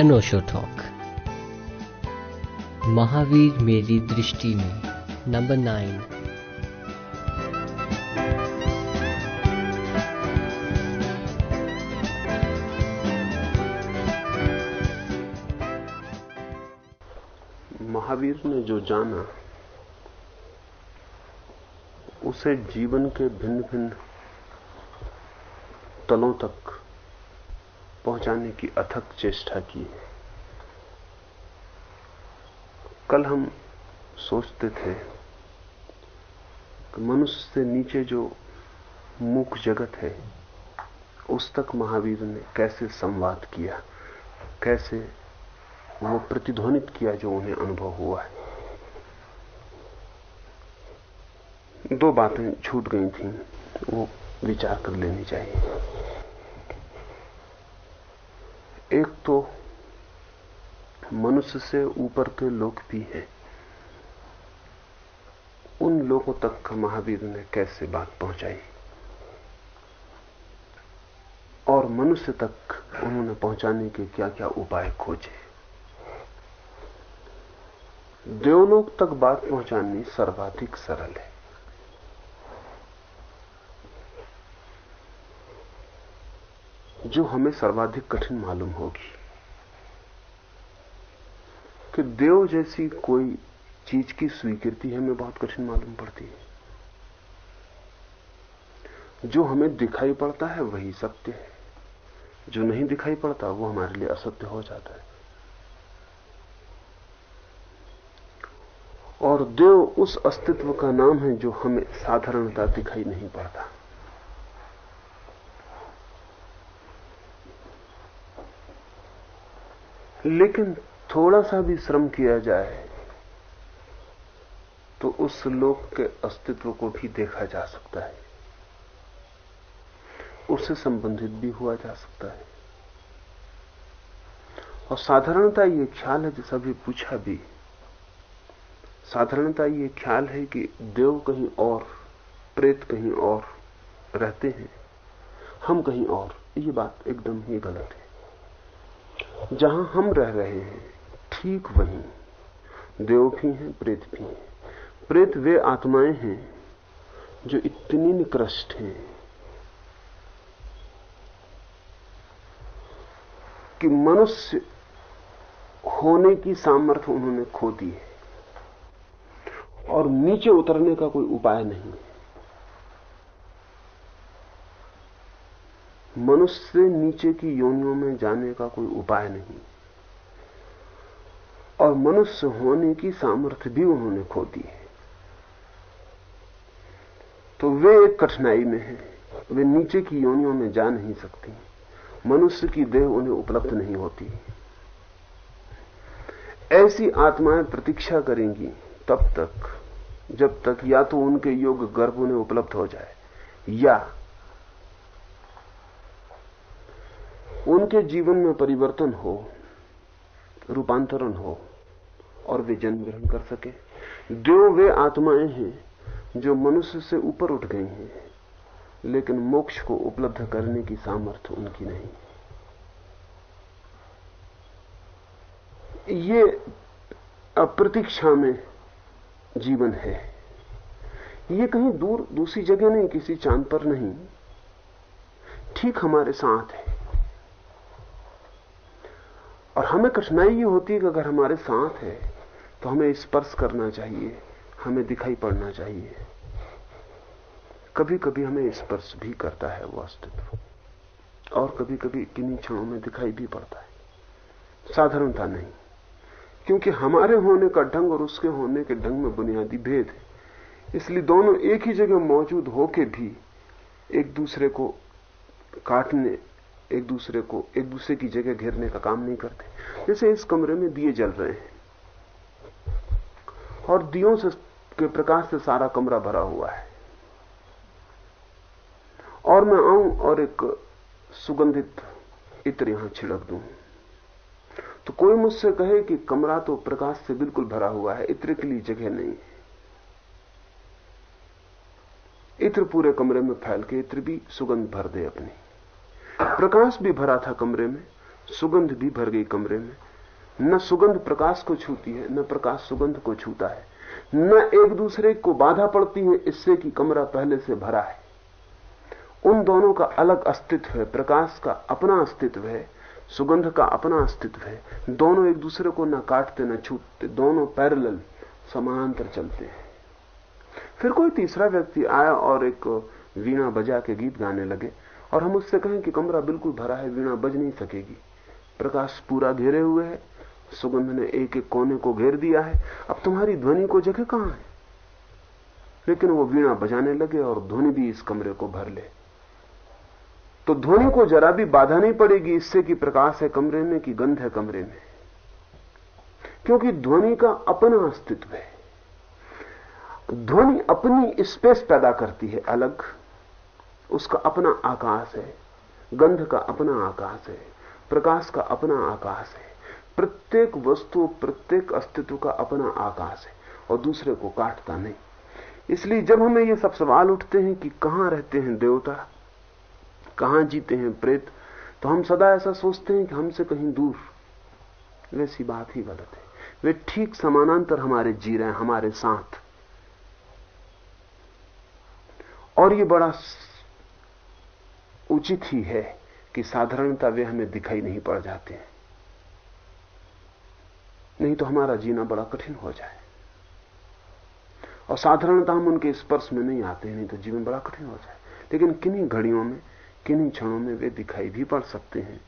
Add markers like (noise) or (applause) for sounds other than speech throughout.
अनोशो talk. Mahavir मेरी दृष्टि में, नंबर नाइन। महावीर ने जो जाना, उसे जीवन के भिन्न भिन्न तलों तक पहुँचाने की अथक चेष्टा की है। कल हम सोचते थे कि मनुष्य से नीचे जो मूक जगत है, उस तक महावीर ने कैसे संवाद किया? कैसे वो प्रतिध्वनित किया जो उन्हें अनुभव हुआ है? दो बातें छूट गई थी, वो विचार कर लेनी चाहिए। एक तो मनुष्य से ऊपर के लोग भी हैं। उन लोगों तक महावीर ने कैसे बात पहुंचाई? और मनुष्य तक उन्होंने पहुँचाने के क्या क्या उपाय खोजे? देवलोक तक बात पहुंचानी सर्वाधिक सरल है। जो हमें सर्वाधिक कठिन मालूम होगी। कि देव जैसी कोई चीज़ की स्वीकृति हमें बहुत कठिन मालूम पड़ती है। जो हमें दिखाई पड़ता है, वही सत्य है। जो नहीं दिखाई पड़ता, वो हमारे लिए असत्य हो जाता है। और देव उस अस्तित्व का नाम है, जो हमें साधारणता दिखाई नहीं पड़ता। लेकिन थोड़ा सा भी श्रम किया जाए तो उस लोक के अस्तित्व को भी देखा जा सकता है। उससे संबंधित भी हुआ जा सकता है। और साधारणता ये ख्याल है, जैसा भी पूछा भी, साधारणता ये ख्याल है कि देव कहीं और, प्रेत कहीं और रहते हैं, हम कहीं और, ये बात एकदम ही गलत है। जहाँ हम रह रहे हैं, ठीक वहीं। देव भी हैं, प्रेत भी हैं। प्रेत वे आत्माएँ हैं जो इतनी निकृष्ट हैं कि मनुष्य होने की सामर्थ्य उन्होंने खो दी है। और नीचे उतरने का कोई उपाय नहीं मनुष्य से नीचे की योनियों में जाने का कोई उपाय नहीं। और मनुष्य होने की सामर्थ्य भी उन्होंने खो दी है। तो वे एक कठिनाई में हैं। वे नीचे की योनियों में जा नहीं सकती। मनुष्य की देह उन्हें उपलब्ध नहीं होती। ऐसी आत्माएँ प्रतीक्षा करेंगी तब तक, जब तक या तो उनके योग गर्भ उन्हें उपलब्ध हो जाए, या उनके जीवन में परिवर्तन हो, रूपांतरण हो, और वे जन्म ग्रहण कर सके। देव वे आत्माएँ हैं, जो मनुष्य से ऊपर उठ गई हैं, लेकिन मोक्ष को उपलब्ध करने की सामर्थ्य उनकी नहीं ये अप्रतीक्षा में जीवन है। ये कहीं दूर, दूसरी जगह नहीं, किसी चाँद पर नहीं। ठीक हमारे साथ है। और हमें कठिनाई ये होती है कि अगर हमारे साथ है तो हमें स्पर्श करना चाहिए, हमें दिखाई पड़ना चाहिए। कभी कभी हमें स्पर्श भी करता है वो अस्तित्व और कभी कभी किन्हीं क्षणों में दिखाई भी पड़ता है। साधारणता नहीं, क्योंकि हमारे होने का ढंग और उसके होने के ढंग में बुनियादी भेद है। इसलिए दोनों एक ही जगह मौजूद होके भी एक दूसरे को काटने एक दूसरे को, एक दूसरे की जगह घेरने का काम नहीं करते। जैसे इस कमरे में दिए जल रहे हैं। और दियों से, के प्रकाश से सारा कमरा भरा हुआ है। और मैं आऊँ और एक सुगंधित इत्र यहाँ छिड़क दूँ। तो कोई मुझसे कहे कि कमरा तो प्रकाश से बिल्कुल भरा हुआ है, इत्र के लिए जगह नहीं है। इत्र पूरे कमरे में फैल के इत्र भी सुगंध भर दे अपनी। प्रकाश भी भरा था कमरे में, सुगंध भी भर गई कमरे में। न सुगंध प्रकाश को छूती है, न प्रकाश सुगंध को छूता है। न एक दूसरे को बाधा पड़ती है, इससे कि कमरा पहले से भरा है। उन दोनों का अलग अस्तित्व है, प्रकाश का अपना अस्तित्व है, सुगंध का अपना अस्तित्व है। दोनों एक दूसरे को न काटते, न छूटते, दोनों पैरेलल, समानांतर चलते हैं। फिर कोई तीसरा व्यक्ति आया और एक वीणा बजा के गीत गाने लगे। और हम उससे कहें कि कमरा बिल्कुल भरा है, वीणा बज नहीं सकेगी। प्रकाश पूरा घेरे हुए है, सुगंध ने एक एक कोने को घेर दिया है। अब तुम्हारी ध्वनि को जगह कहाँ है? लेकिन वो वीणा बजाने लगे और ध्वनि भी इस कमरे को भर ले। तो ध्वनि को जरा भी बाधा नहीं पड़ेगी, इससे कि प्रकाश है कमरे में कि गंध है कमरे में। क्योंकि ध्वनि का अपना अस्तित्व है। ध्वनि अपनी स्पेस पैदा करती है, अलग। उसका अपना आकाश है। गंध का अपना आकाश है। प्रकाश का अपना आकाश है। प्रत्येक वस्तु, प्रत्येक अस्तित्व का अपना आकाश है और दूसरे को काटता नहीं। इसलिए जब हमें ये सब सवाल उठते हैं कि कहाँ रहते हैं देवता, कहाँ जीते हैं प्रेत तो हम सदा ऐसा सोचते हैं कि हमसे कहीं दूर। वैसी बात ही गलत है। वे ठीक समानांतर हमारे जी रहे हैं, हमारे साथ। और ये बड़ा उचित ही है कि साधारणता वे हमें दिखाई नहीं पड़ जाते। हैं नहीं तो हमारा जीना बड़ा कठिन हो जाए। और साधारणता हम उनके स्पर्श में नहीं आते, नहीं तो जीवन बड़ा कठिन हो जाए। लेकिन किन्हीं घड़ियों में, किन्हीं क्षणों में वे दिखाई भी पड़ सकते हैं।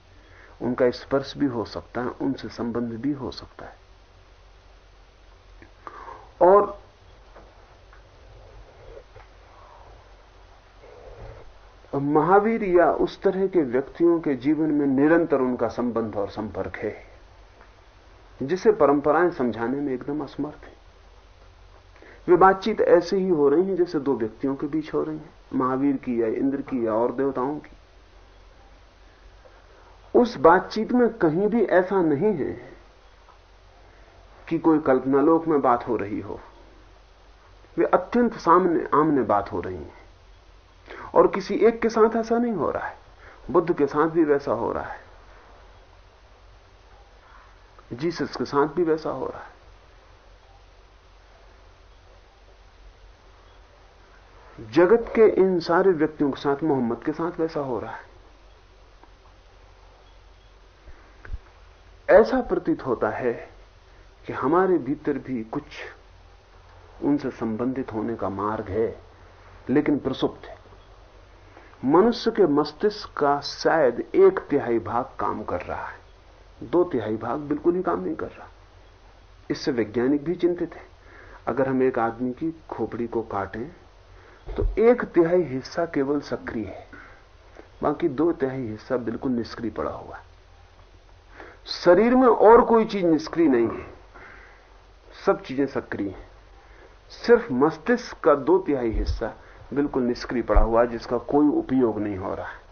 उनका स्पर्श भी हो सकता है, उनसे संबंध भी हो सकता है। और महावीर या उस तरह के व्यक्तियों के जीवन में निरंतर उनका संबंध और संपर्क है, जिसे परंपराएँ समझाने में एकदम असमर्थ है। वे बातचीत ऐसे ही हो रही है जैसे दो व्यक्तियों के बीच हो रही है, महावीर की या इंद्र की या और देवताओं की। उस बातचीत में कहीं भी ऐसा नहीं है कि कोई कल्पनालोक में बात हो रही हो। वे अत्यंत सामने, आमने बात हो रही है। और किसी एक के साथ ऐसा नहीं हो रहा है। बुद्ध के साथ भी वैसा हो रहा है। जीसस के साथ भी वैसा हो रहा है। जगत के इन सारे व्यक्तियों के साथ मोहम्मद के साथ वैसा हो रहा है। ऐसा प्रतीत होता है कि हमारे भीतर भी कुछ उनसे संबंधित होने का मार्ग है, लेकिन प्रसुप्त है। मनुष्य के मस्तिष्क का शायद एक तिहाई भाग काम कर रहा है। दो तिहाई भाग बिल्कुल ही काम नहीं कर रहा। इससे वैज्ञानिक भी चिंतित है। अगर हम एक आदमी की खोपड़ी को काटें तो एक तिहाई हिस्सा केवल सक्रिय है। बाकी दो तिहाई हिस्सा बिल्कुल निष्क्रिय पड़ा हुआ है। शरीर में और कोई चीज़ निष्क्रिय नहीं है। सब चीज़ें सक्रिय हैं। सिर्फ़ मस्तिष्क का दो तिहाई हिस्सा बिल्कुल निष्क्रिय पड़ा हुआ जिसका कोई उपयोग नहीं हो रहा है।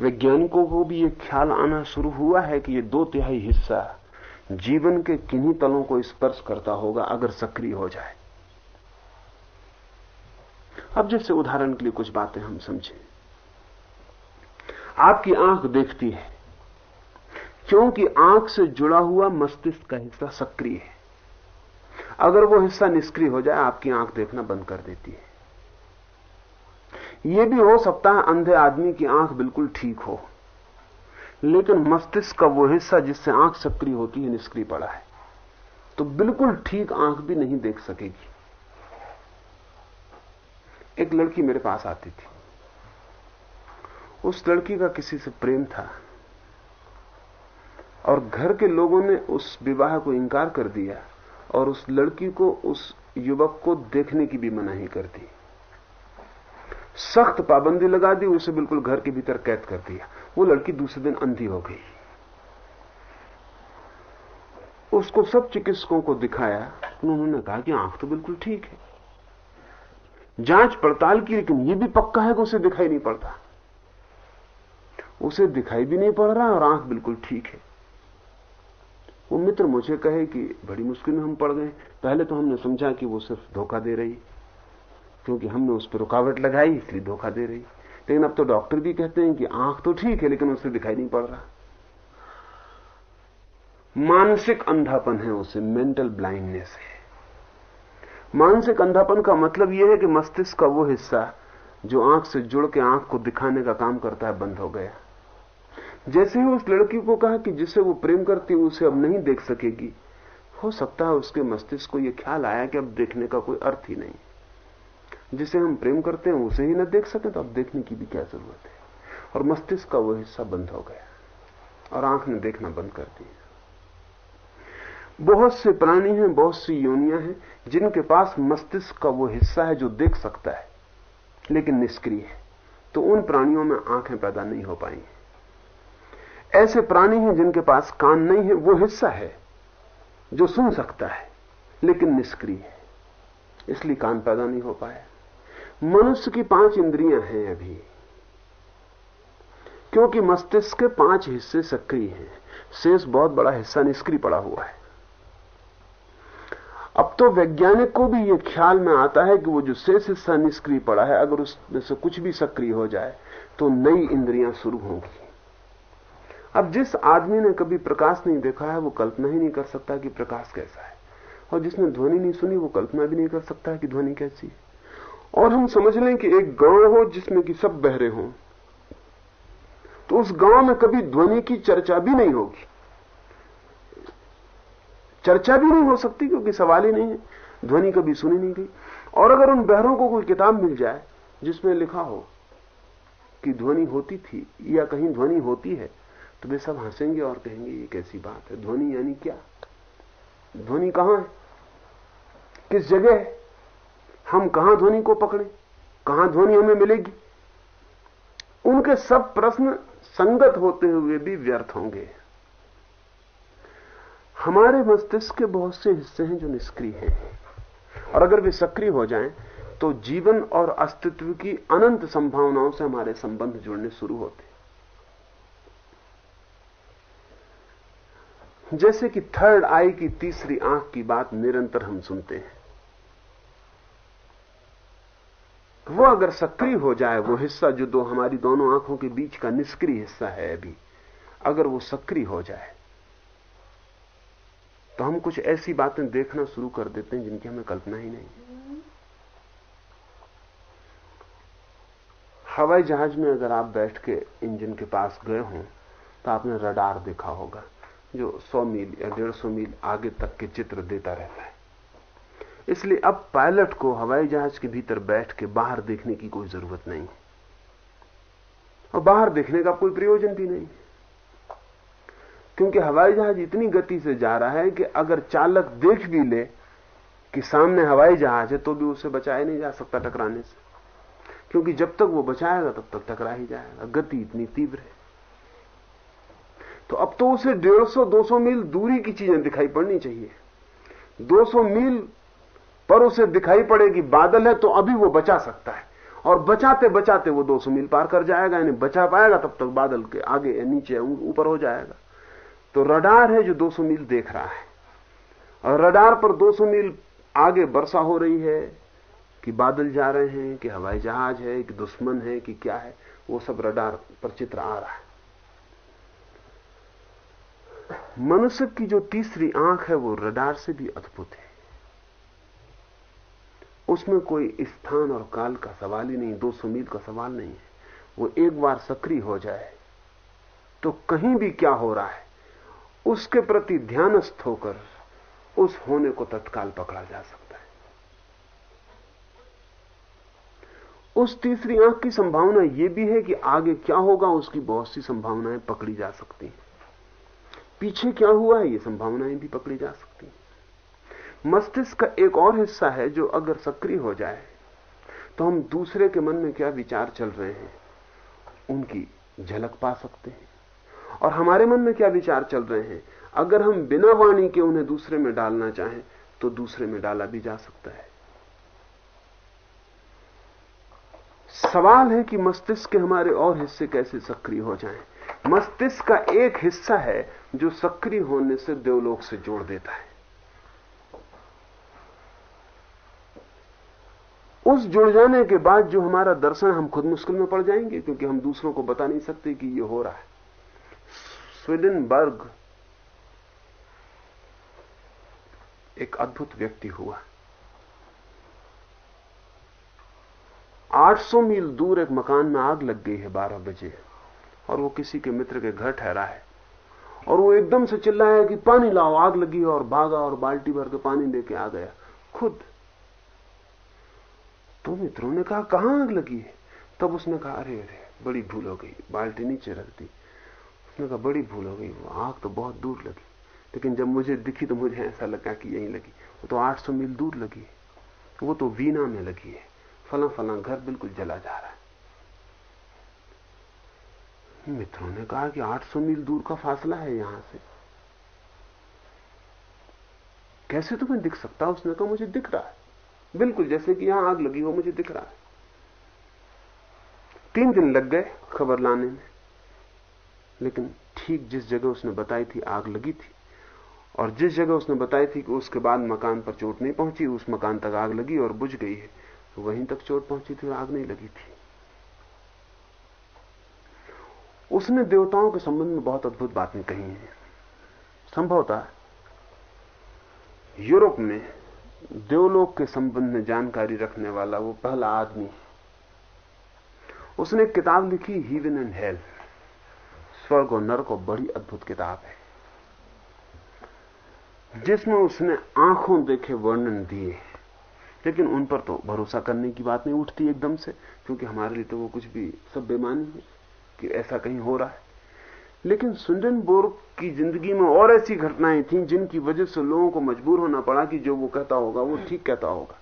वैज्ञानिकों को भी यह ख्याल आना शुरू हुआ है कि ये दो तिहाई हिस्सा जीवन के किन्हीं तलों को स्पर्श करता होगा, अगर सक्रिय हो जाए। अब जैसे उदाहरण के लिए कुछ बातें हम समझें। आपकी आँख देखती है, क्योंकि आँख से जुड़ा हुआ मस्तिष्क का हिस्सा सक्रिय है। अगर वो हिस्सा निष्क्रिय हो जाए, आपकी आँख देखना बंद कर देती है। यह भी हो सकता है अंधे आदमी की आँख बिल्कुल ठीक हो, लेकिन मस्तिष्क का वो हिस्सा जिससे आँख सक्रिय होती है, निष्क्रिय पड़ा है तो बिल्कुल ठीक आँख भी नहीं देख सकेगी। एक लड़की मेरे पास आती थी। उस लड़की का किसी से प्रेम था, और घर के लोगों ने उस विवाह को इंकार कर दिया। और उस लड़की को, उस युवक को देखने की भी मनाही कर दी सख्त पाबंदी लगा दी, उसे बिल्कुल घर के भीतर कैद कर दिया। वो लड़की दूसरे दिन अंधी हो गई। उसको सब चिकित्सकों को दिखाया। उन्होंने कहा कि आँख तो बिल्कुल ठीक है। जाँच पड़ताल की, लेकिन यह भी पक्का है कि उसे दिखाई नहीं पड़ता। उसे दिखाई भी नहीं पड़ रहा और आँख बिल्कुल ठीक है। वो मित्र मुझे कहे कि बड़ी मुश्किल में हम पड़ गए। पहले तो हमने समझा कि वो सिर्फ़ धोखा दे रही, क्योंकि हमने उस पर रुकावट लगाई, इसलिए धोखा दे रही। लेकिन अब तो डॉक्टर भी कहते हैं कि आँख तो ठीक है, लेकिन उसे दिखाई नहीं पड़ रहा। मानसिक अंधापन है उसे, मेंटल ब्लाइंडनेस है। मानसिक अंधापन का मतलब यह है कि मस्तिष्क का वो हिस्सा, जो आँख से जुड़ के आँख को दिखाने का काम करता है, बंद हो गया। जैसे ही उस लड़की को कहा कि जिसे वो प्रेम करती है, उसे अब नहीं देख सकेगी, हो सकता है उसके मस्तिष्क को यह ख्याल आया कि अब देखने का कोई अर्थ ही नहीं। जिसे हम प्रेम करते हैं, उसे ही न देख सके तो अब देखने की भी क्या ज़रूरत है? और मस्तिष्क का वो हिस्सा बंद हो गया और आँख ने देखना बंद कर दिया। बहुत से प्राणी हैं, बहुत सी योनियाँ हैं, जिनके पास मस्तिष्क का वो हिस्सा है जो देख सकता है, लेकिन निष्क्रिय है। तो उन प्राणियों में आँखें पैदा नहीं हो पाएँगी ऐसे प्राणी हैं जिनके पास कान नहीं है, वो हिस्सा है जो सुन सकता है, लेकिन निष्क्रिय है। इसलिए कान पैदा नहीं हो पाया। मनुष्य की पाँच इंद्रियाँ हैं अभी। क्योंकि मस्तिष्क के पाँच हिस्से सक्रिय हैं, शेष बहुत बड़ा हिस्सा निष्क्रिय पड़ा हुआ है। अब तो वैज्ञानिक को भी यह ख्याल में आता है कि वो जो शेष हिस्सा निष्क्रिय पड़ा है, अगर उसमें से कुछ भी सक्रिय हो जाए तो नई इंद्रियाँ शुरू होंगी। अब जिस आदमी ने कभी प्रकाश नहीं देखा है, वो कल्पना ही नहीं कर सकता कि प्रकाश कैसा है। और जिसने ध्वनि नहीं सुनी, वो कल्पना भी नहीं कर सकता कि ध्वनि कैसी है। और हम समझ लें कि एक गाँव हो जिसमें कि सब बहरे हों तो उस गाँव में कभी ध्वनि की चर्चा भी नहीं होगी। चर्चा भी नहीं हो सकती, क्योंकि सवाल ही नहीं है। ध्वनि कभी सुनी नहीं गई। और अगर उन बहरों को कोई किताब मिल जाए, जिसमें लिखा हो कि ध्वनि होती थी या कहीं ध्वनि होती है तो वे सब हंसेंगे और कहेंगे, ये कैसी बात है? ध्वनि यानी क्या? ध्वनि कहाँ है? किस जगह है? हम कहाँ ध्वनि को पकड़े? कहाँ ध्वनि हमें मिलेगी? उनके सब प्रश्न संगत होते हुए भी व्यर्थ होंगे। हमारे मस्तिष्क के बहुत से हिस्से हैं जो निष्क्रिय हैं। और अगर वे सक्रिय हो जाएँ तो जीवन और अस्तित्व की अनंत संभावनाओं से हमारे संबंध जुड़ने शुरू होते जैसे कि थर्ड आई की तीसरी आँख की बात निरंतर हम सुनते हैं। वो अगर सक्रिय हो जाए, वो हिस्सा जो दो हमारी दोनों आँखों के बीच का निष्क्रिय हिस्सा है अभी, अगर वो सक्रिय हो जाए तो हम कुछ ऐसी बातें देखना शुरू कर देते हैं जिनकी हमें कल्पना ही नहीं हवाई जहाज़ में अगर आप बैठ के इंजन के पास गए हों तो आपने रडार देखा होगा। जो 100 मील या 150 मील आगे तक के चित्र देता रहता है। इसलिए अब पायलट को हवाई जहाज़ के भीतर बैठ के बाहर देखने की कोई ज़रूरत नहीं और बाहर देखने का कोई प्रयोजन भी नहीं क्योंकि हवाई जहाज़ इतनी गति से जा रहा है कि अगर चालक देख भी ले कि सामने हवाई जहाज़ है तो भी उसे बचाया नहीं जा सकता टकराने से। क्योंकि जब तक वो बचाएगा, तब तक टकरा ही जाएगा। गति इतनी तीव्र है। तो अब तो उसे 150-200 मील दूरी की चीज़ें दिखाई पड़नी चाहिए। 200 मील पर उसे दिखाई पड़ेगी बादल है तो अभी वो बचा सकता है। और बचाते बचाते वो 200 मील पार कर जाएगा, यानी बचा पाएगा, तब तक बादल के आगे नीचे ऊपर हो जाएगा। तो रडार है जो 200 मील देख रहा है। और रडार पर 200 मील आगे वर्षा हो रही है कि बादल जा रहे हैं, कि हवाई जहाज़ है, कि दुश्मन है, कि क्या है, वो सब रडार पर चित्र आ रहा है। मनुष्य की जो तीसरी आँख है, वो रडार से भी अद्भुत है। उसमें कोई स्थान और काल का सवाल ही नहीं 200 मील का सवाल नहीं है। वो एक बार सक्रिय हो जाए तो कहीं भी क्या हो रहा है, उसके प्रति ध्यानस्थ होकर उस होने को तत्काल पकड़ा जा सकता है। उस तीसरी आँख की संभावना यह भी है कि आगे क्या होगा, उसकी बहुत सी संभावनाएँ पकड़ी जा सकती हैं। पीछे क्या हुआ है? ये संभावनाएँ भी पकड़ी जा सकती हैं। मस्तिष्क का एक और हिस्सा है जो अगर सक्रिय हो जाए तो हम दूसरे के मन में क्या विचार चल रहे हैं, उनकी झलक पा सकते हैं। और हमारे मन में क्या विचार चल रहे हैं? अगर हम बिना वाणी के उन्हें दूसरे में डालना चाहें तो दूसरे में डाला भी जा सकता है। सवाल है कि मस्तिष्क के हमारे और हिस्से कैसे सक्रिय हो जाएँ? मस्तिष्क का एक हिस्सा है जो सक्रिय होने से देवलोक से जोड़ देता है। उस जुड़ जाने के बाद जो हमारा दर्शन, हम खुद मुश्किल में पड़ जाएँगे, क्योंकि हम दूसरों को बता नहीं सकते कि ये हो रहा है। स्वीडनबर्ग एक अद्भुत व्यक्ति हुआ। 800 मील दूर एक मकान में आग लग गई है 12 बजे, और वो किसी के मित्र के घर ठहरा है। और वो एकदम से चिल्लाया कि पानी लाओ, आग लगी और भागा और बाल्टी भर के पानी लेके आ गया। खुद। तो मित्रों ने कहा, कहाँ आग लगी है? तब उसने कहा, अरे अरे, बड़ी भूल हो गई, बाल्टी नीचे रख दी। उसने कहा, बड़ी भूल हो गई, वो आग तो बहुत दूर लगी, लेकिन जब मुझे दिखी तो मुझे ऐसा लगा कि यहीं लगी, वो तो 800 मील दूर लगी वो तो वीना में लगी है, फला फला घर बिल्कुल जला जा रहा है। मित्रों ने कहा कि 800 मील दूर का फासला है यहाँ से। कैसे तुम्हें दिख सकता उसने कहा, मुझे दिख रहा है। बिल्कुल, जैसे कि यहाँ आग लगी हो, मुझे दिख रहा है। तीन दिन लग गए खबर लाने में। लेकिन ठीक जिस जगह उसने बताई थी, आग लगी थी। और जिस जगह उसने बताई थी कि उसके बाद मकान पर चोट नहीं पहुँची, उस मकान तक आग लगी और बुझ गई है तो वहीं तक चोट पहुँची थी और आग नहीं लगी थी। उसने देवताओं के संबंध में बहुत अद्भुत बातें कही हैं। संभवतः यूरोप में देवलोक के संबंध में जानकारी रखने वाला वो पहला आदमी है। उसने किताब लिखी हीवन एंड हेल स्वर्ग और नरक और बड़ी अद्भुत किताब है। जिसमें उसने आँखों देखे वर्णन दिए। लेकिन उन पर तो भरोसा करने की बात नहीं उठती एकदम से, क्योंकि हमारे लिए तो वो कुछ भी सब बेमानी है। कि ऐसा कहीं हो रहा है। लेकिन सुंदनबोर्ग की ज़िंदगी में और ऐसी घटनाएँ थीं जिनकी वजह से लोगों को मजबूर होना पड़ा कि जो वो कहता होगा, वो ठीक कहता होगा।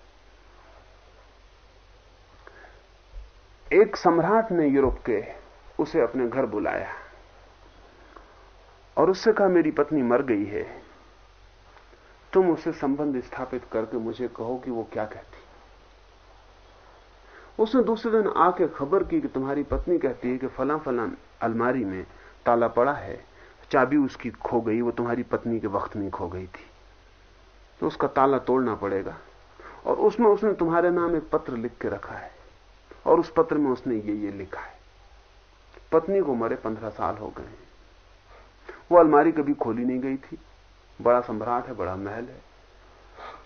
एक सम्राट ने यूरोप के उसे अपने घर बुलाया और उससे कहा, मेरी पत्नी मर गई है। तुम उससे संबंध स्थापित करके मुझे कहो कि वो क्या कहती उसने दूसरे दिन आके खबर की कि तुम्हारी पत्नी कहती है कि फला फला अलमारी में ताला पड़ा है, चाबी उसकी खो गई, वो तुम्हारी पत्नी के वक्त में खो गई थी। तो उसका ताला तोड़ना पड़ेगा। और उसमें उसने तुम्हारे नाम एक पत्र लिख के रखा है। और उस पत्र में उसने ये ये लिखा है। पत्नी को मरे पंद्रह साल हो गए वो अलमारी कभी खोली नहीं गई थी। बड़ा सम्राट है, बड़ा महल है।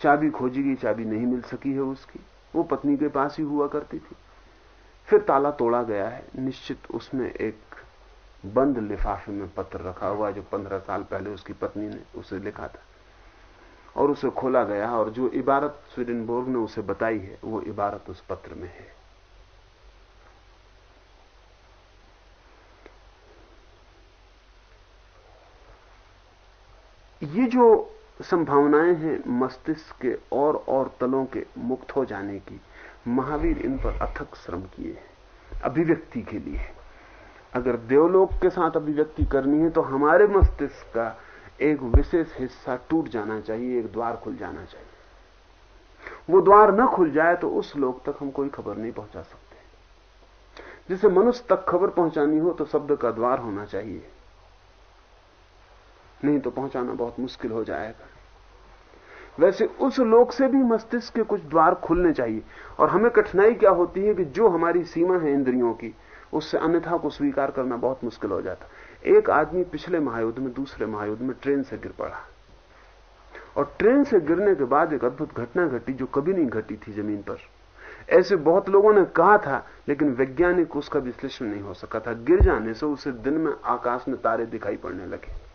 चाबी खोजी गई, चाबी नहीं मिल सकी है उसकी। वो पत्नी के पास ही हुआ करती थी। फिर ताला तोड़ा गया है। निश्चित उसमें एक बंद लिफाफे में पत्र रखा हुआ जो पंद्रह साल पहले उसकी पत्नी ने उसे लिखा था। और उसे खोला गया और जो इबारत स्वीडनबोर्ग ने उसे बताई है, वो इबारत उस पत्र में है। ये जो संभावनाएँ हैं मस्तिष्क के और और तलों के मुक्त हो जाने की। महावीर इन पर अथक श्रम किए हैं, अभिव्यक्ति के लिए। अगर देवलोक के साथ अभिव्यक्ति करनी है तो हमारे मस्तिष्क का एक विशेष हिस्सा टूट जाना चाहिए, एक द्वार खुल जाना चाहिए। वो द्वार न खुल जाए तो उस लोक तक हम कोई खबर नहीं पहुँचा सकते। जिसे मनुष्य तक खबर पहुंचानी हो तो शब्द का द्वार होना चाहिए। नहीं तो पहुंचाना बहुत मुश्किल हो जाएगा। वैसे उस लोक से भी मस्तिष्क के कुछ द्वार खुलने चाहिए और हमें कठिनाई क्या होती है कि जो हमारी सीमा है इंद्रियों की, उससे अन्यथा को स्वीकार करना बहुत मुश्किल हो जाता। एक आदमी पिछले महायुद्ध में, दूसरे महायुद्ध में ट्रेन से गिर पड़ा। और ट्रेन से गिरने के बाद एक अद्भुत घटना घटी जो कभी नहीं घटी थी ज़मीन पर। ऐसे बहुत लोगों ने कहा था, लेकिन वैज्ञानिक उसका विश्लेषण नहीं हो सका था। गिर जाने से उसे दिन में आकाश में तारे दिखाई पड़ने लगे।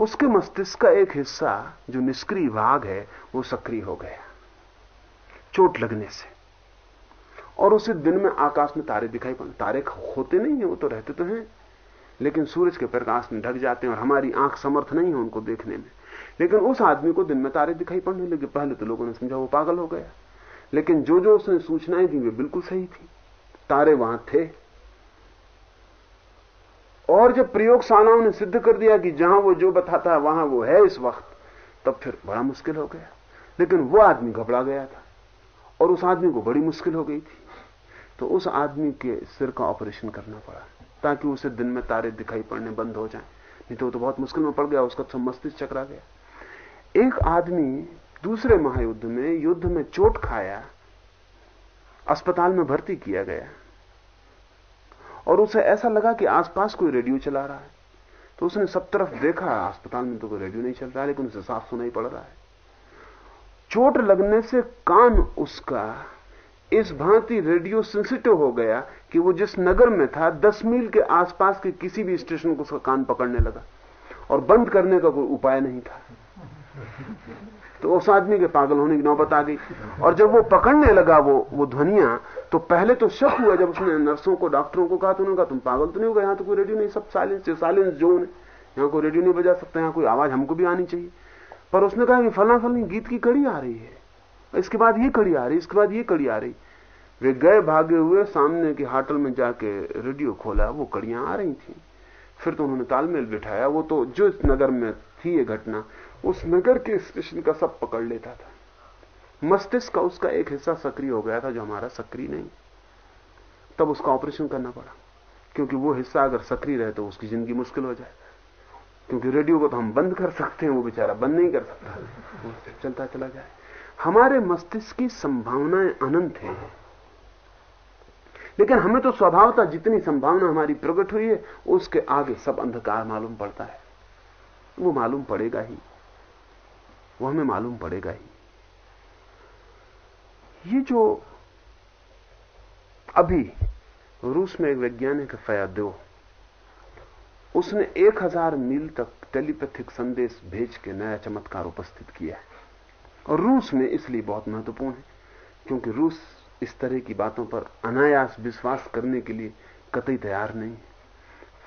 उसके मस्तिष्क का एक हिस्सा जो निष्क्रिय भाग है, वो सक्रिय हो गया। चोट लगने से। और उसे दिन में आकाश में तारे दिखाई पड़े तारे होते नहीं है, वो तो रहते तो हैं। लेकिन सूरज के प्रकाश में ढक जाते हैं और हमारी आँख समर्थ नहीं है उनको देखने में। लेकिन उस आदमी को दिन में तारे दिखाई पड़ने लगे। पहले तो लोगों ने समझा वो पागल हो गया। लेकिन जो जो उसने सूचनाएँ दी, वे बिल्कुल सही थी। तारे वहाँ थे। और जब प्रयोगशालाओं ने सिद्ध कर दिया कि जहाँ वो जो बताता है, वहाँ वो है इस वक्त, तब फिर बड़ा मुश्किल हो गया। लेकिन वो आदमी घबरा गया था और उस आदमी को बड़ी मुश्किल हो गई थी। तो उस आदमी के सिर का ऑपरेशन करना पड़ा, ताकि उसे दिन में तारे दिखाई पड़ने बंद हो जाए। नहीं तो वो तो बहुत मुश्किल में पड़ गया, उसका सब मस्तिष्क चकरा गया। एक आदमी दूसरे महायुद्ध में युद्ध में चोट खाया, अस्पताल में भर्ती किया गया। और उसे ऐसा लगा कि आसपास कोई रेडियो चला रहा है। तो उसने सब तरफ़ देखा, अस्पताल में तो कोई रेडियो नहीं चल रहा, लेकिन उसे साफ़ सुनाई पड़ रहा है। चोट लगने से कान उसका इस भांति रेडियो सेंसिटिव हो गया कि वो जिस नगर में था, दस मील के आसपास के किसी भी स्टेशन को उसका कान पकड़ने लगा। और बंद करने का कोई उपाय नहीं था। तो उस आदमी के पागल होने की नौबत आ गई। और जब वो पकड़ने लगा वो वो ध्वनिया तो पहले तो शक हुआ जब उसने नर्सों को, डॉक्टरों को कहा तो उन्होंने कहा, तुम पागल तो नहीं होगा यहाँ तो कोई रेडियो नहीं, सब साइलेंस साइलेंस जोन है। यहाँ कोई रेडियो नहीं बजा सकता, यहाँ कोई आवाज़ हमको भी आनी चाहिए। पर उसने कहा कि फला फलनी गीत की कड़ी आ रही है। इसके बाद ये कड़ी आ रही, इसके बाद ये कड़ी आ रही। वे गए भागे हुए सामने के होटल में जाके रेडियो खोला, वो कड़ियाँ आ रही थी। फिर तो उन्होंने तालमेल बिठाया, वो तो जो इस नगर में थी ये घटना उस नगर के स्टेशन का सब पकड़ लेता था। मस्तिष्क का उसका एक हिस्सा सक्रिय हो गया था जो हमारा सक्रिय नहीं। तब उसका ऑपरेशन करना पड़ा। क्योंकि वो हिस्सा अगर सक्रिय रहे तो उसकी ज़िंदगी मुश्किल हो जाए। क्योंकि रेडियो को तो हम बंद कर सकते हैं, वो बेचारा बंद नहीं कर सकता। चलता चला जाए। हमारे मस्तिष्क की संभावनाएँ अनंत हैं। लेकिन हमें तो स्वभावता जितनी संभावना हमारी प्रकट हुई है, उसके आगे सब अंधकार मालूम पड़ता है। वो मालूम पड़ेगा ही। वो हमें मालूम पड़ेगा ही। ये जो अभी रूस में एक वैज्ञानिक फयादेव उसने एक हज़ार मील तक टेलीपैथिक संदेश भेज के नया चमत्कार उपस्थित किया है। और रूस में इसलिए बहुत महत्वपूर्ण है, क्योंकि रूस इस तरह की बातों पर अनायास विश्वास करने के लिए कतई तैयार नहीं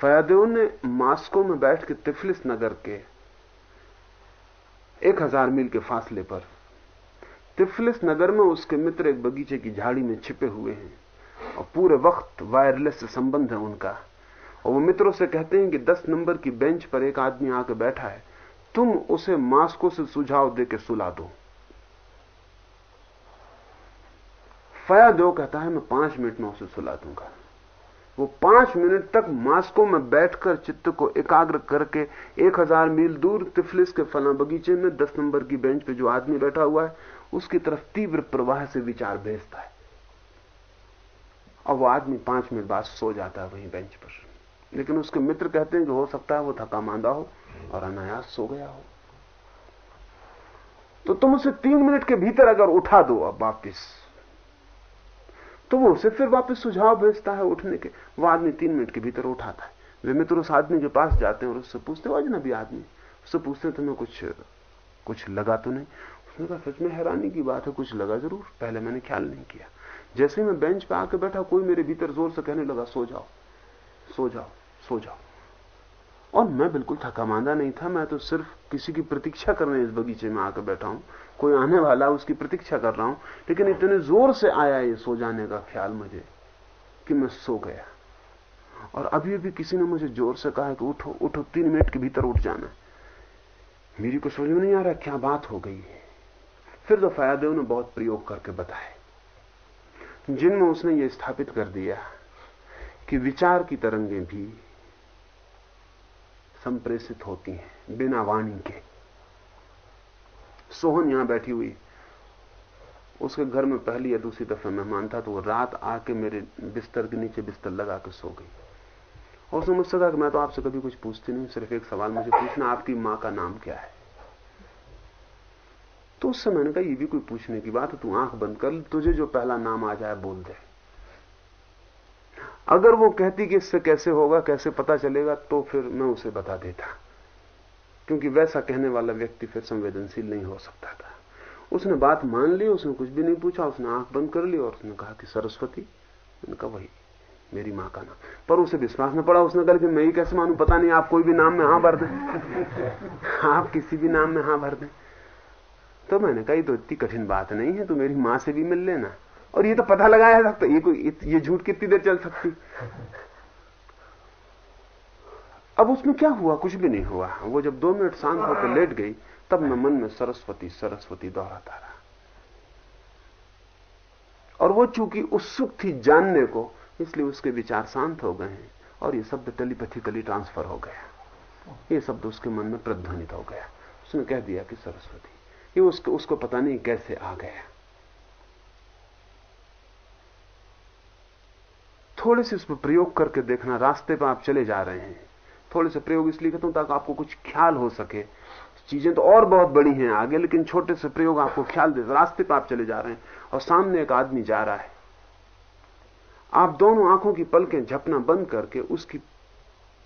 फयादेव ने मास्को में बैठ के तिफलिस नगर के एक हज़ार मील के फासले पर। तिफलिस नगर में उसके मित्र एक बगीचे की झाड़ी में छिपे हुए हैं और पूरे वक्त वायरलेस से संबंध है उनका। और वो मित्रों से कहते हैं कि दस नंबर की बेंच पर एक आदमी आके बैठा है। तुम उसे मास्को से सुझाव दे के सुला दो। फया दो कहता है, मैं पाँच मिनट में उसे सुला दूँगा। वो पाँच मिनट तक मास्को में बैठकर चित्त को एकाग्र करके एक हज़ार मील दूर तिफलिस के फला बगीचे में दस नंबर की बेंच पे जो आदमी बैठा हुआ है, उसकी तरफ़ तीव्र प्रवाह से विचार भेजता है। और वो आदमी पाँच मिनट बाद सो जाता है वहीं बेंच पर। लेकिन उसके मित्र कहते हैं कि हो सकता है वो थका मांदा हो और अनायास सो गया हो। तो तुम उसे तीन मिनट के भीतर अगर उठा दो अब वापिस। तो वो उसे फिर वापस सुझाव भेजता है उठने के। वो आदमी तीन मिनट के भीतर उठाता है। वे मित्र उस आदमी के पास जाते हैं और उससे पूछते हो अजनबी आदमी। उससे पूछते तुम्हें कुछ कुछ लगा तो नहीं? उसने कहा, सच में हैरानी की बात है, कुछ लगा ज़रूर। पहले मैंने ख्याल नहीं किया। जैसे ही मैं बेंच पे आके बैठा, कोई मेरे भीतर ज़ोर से कहने लगा, सो जाओ सो जाओ सो जाओ। और मैं बिल्कुल थका मांदा नहीं था, मैं तो सिर्फ़ किसी की प्रतीक्षा करने इस बगीचे में आकर बैठा हूँ। कोई आने वाला, उसकी प्रतीक्षा कर रहा हूँ। लेकिन इतने ज़ोर से आया ये सो जाने का ख्याल मुझे कि मैं सो गया। और अभी अभी किसी ने मुझे ज़ोर से कहा कि उठो उठो, तीन मिनट के भीतर उठ जाना। मेरी को समझ में नहीं आ रहा क्या बात हो गई है। फिर तो फयादेव ने बहुत प्रयोग करके बताए जिनमें उसने ये स्थापित कर दिया कि विचार की तरंगें भी संप्रेषित होती हैं, बिना वाणी के। सोहन यहाँ बैठी हुई। उसके घर में पहली या दूसरी दफे मेहमान था तो वो रात आके मेरे बिस्तर के नीचे बिस्तर लगा के सो गई। और उसने मुझसे कहा कि मैं तो आपसे कभी कुछ पूछती नहीं, सिर्फ़ एक सवाल मुझे पूछना, आपकी माँ का नाम क्या है? तो उससे मैंने कहा, ये भी कोई पूछने की बात है, तू आँख बंद कर, तुझे जो पहला नाम आ जाए बोल दे। अगर वो कहती कि इससे कैसे होगा, कैसे पता चलेगा तो फिर मैं उसे बता देता। क्योंकि वैसा कहने वाला व्यक्ति फिर संवेदनशील नहीं हो सकता था। उसने बात मान ली, उसने कुछ भी नहीं पूछा, उसने आँख बंद कर ली और उसने कहा कि, सरस्वती, मैंने कहा, वही, मेरी माँ का नाम। पर उसे विश्वास में पड़ा, उसने कहा कि, मैं ही कैसे मानू? पता नहीं, आप कोई भी नाम में हाँ भर दें। (laughs) आप किसी भी नाम में हाँ भर दें। तो मैंने कहा तो इतनी कठिन बात नहीं है तो मेरी माँ से भी मिल लेना। और ये तो पता लगाया सकता ये कोई, ये झूठ कितनी देर चल सकती? अब उसमें क्या हुआ? कुछ भी नहीं हुआ। वो जब दो मिनट शांत होकर लेट गई, तब मैं मन में सरस्वती सरस्वती दोहराता रहा। और वो चूँकि उत्सुक थी जानने को, इसलिए उसके विचार शांत हो गए हैं और ये शब्द टेलीपैथिकली ट्रांसफ़र हो गया। ये शब्द उसके मन में प्रध्वनित हो गया। उसने कह दिया कि सरस्वती, ये उसको उसको पता नहीं कैसे आ गया। थोड़े से उस पर प्रयोग करके देखना, रास्ते पर आप चले जा रहे हैं। थोड़े से प्रयोग इसलिए कहता हूँ ताकि आपको कुछ ख्याल हो सके। चीज़ें तो और बहुत बड़ी हैं आगे, लेकिन छोटे से प्रयोग आपको ख्याल दे, रास्ते पर आप चले जा रहे हैं और सामने एक आदमी जा रहा है। आप दोनों आँखों की पलकें झपना बंद करके उसकी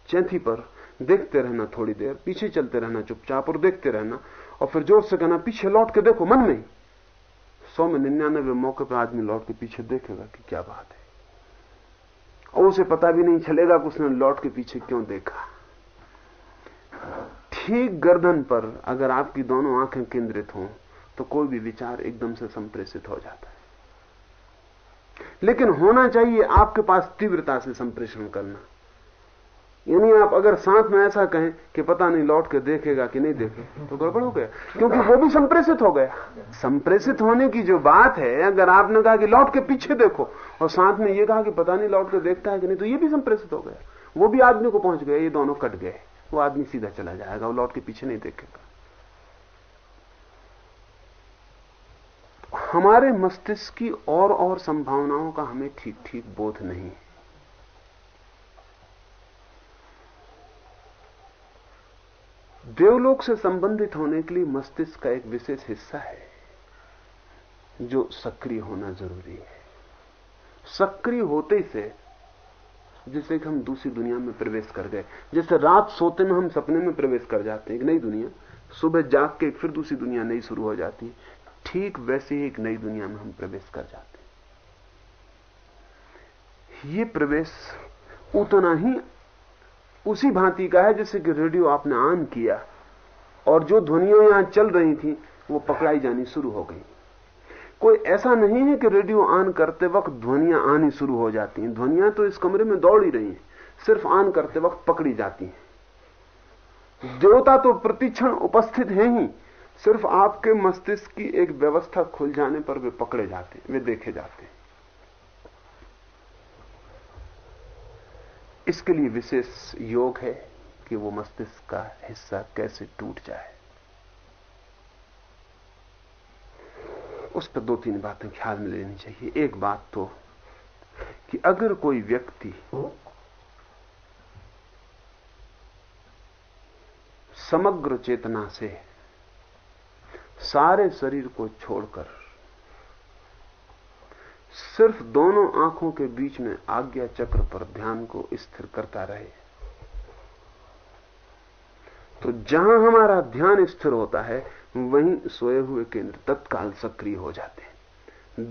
चैथी पर देखते रहना थोड़ी देर, पीछे चलते रहना चुपचाप और देखते रहना, और फिर ज़ोर से कहना, पीछे लौट के देखो, मन में। सौ में निन्यानवे मौके पर आदमी लौट के पीछे देखेगा कि क्या बात है। और उसे पता भी नहीं चलेगा कि उसने लौट के पीछे क्यों देखा। ठीक गर्दन पर अगर आपकी दोनों आँखें केंद्रित हों तो कोई भी विचार एकदम से संप्रेषित हो जाता है। लेकिन होना चाहिए आपके पास तीव्रता से संप्रेषण करना। यानी आप अगर साथ में ऐसा कहें कि पता नहीं लौट के देखेगा कि नहीं देखे तो गड़बड़ हो गया। क्योंकि वो भी संप्रेषित हो गया। संप्रेषित होने की जो बात है, अगर आपने कहा कि लौट के पीछे देखो, और साथ में ये कहा कि पता नहीं लौट के देखता है कि नहीं तो ये भी संप्रेषित हो गया। वो भी आदमी को पहुँच गया, ये दोनों कट गए। वो आदमी सीधा चला जाएगा, वो लौट के पीछे नहीं देखेगा। हमारे मस्तिष्क की और और संभावनाओं का हमें ठीक ठीक बोध नहीं है। देवलोक से संबंधित होने के लिए मस्तिष्क का एक विशेष हिस्सा है, जो सक्रिय होना ज़रूरी है। सक्रिय होते से जैसे कि हम दूसरी दुनिया में प्रवेश कर गए। जैसे रात सोते में हम सपने में प्रवेश कर जाते हैं, एक नई दुनिया। सुबह जाग के फिर दूसरी दुनिया नई शुरू हो जाती है। ठीक वैसे ही एक नई दुनिया में हम प्रवेश कर जाते हैं। ये प्रवेश उतना ही उसी भांति का है जैसे कि रेडियो आपने ऑन किया और जो ध्वनियाँ यहाँ चल रही थी, वो पकड़ाई जानी शुरू हो गई। कोई ऐसा नहीं है कि रेडियो ऑन करते वक्त ध्वनियाँ आनी शुरू हो जाती हैं। ध्वनियाँ तो इस कमरे में दौड़ ही रही हैं। सिर्फ़ ऑन करते वक्त पकड़ी जाती हैं। देवता तो प्रतिक्षण उपस्थित हैं ही। सिर्फ़ आपके मस्तिष्क की एक व्यवस्था खुल जाने पर वे पकड़े जाते वे देखे जाते हैं। इसके लिए विशेष योग है कि वो मस्तिष्क का हिस्सा कैसे टूट जाए। उस पर दो तीन बातें ख्याल में लेनी चाहिए। एक बात तो कि अगर कोई व्यक्ति समग्र चेतना से सारे शरीर को छोड़कर सिर्फ़ दोनों आँखों के बीच में आज्ञा चक्र पर ध्यान को स्थिर करता रहे तो जहाँ हमारा ध्यान स्थिर होता है वहीं सोए हुए केंद्र तत्काल सक्रिय हो जाते हैं।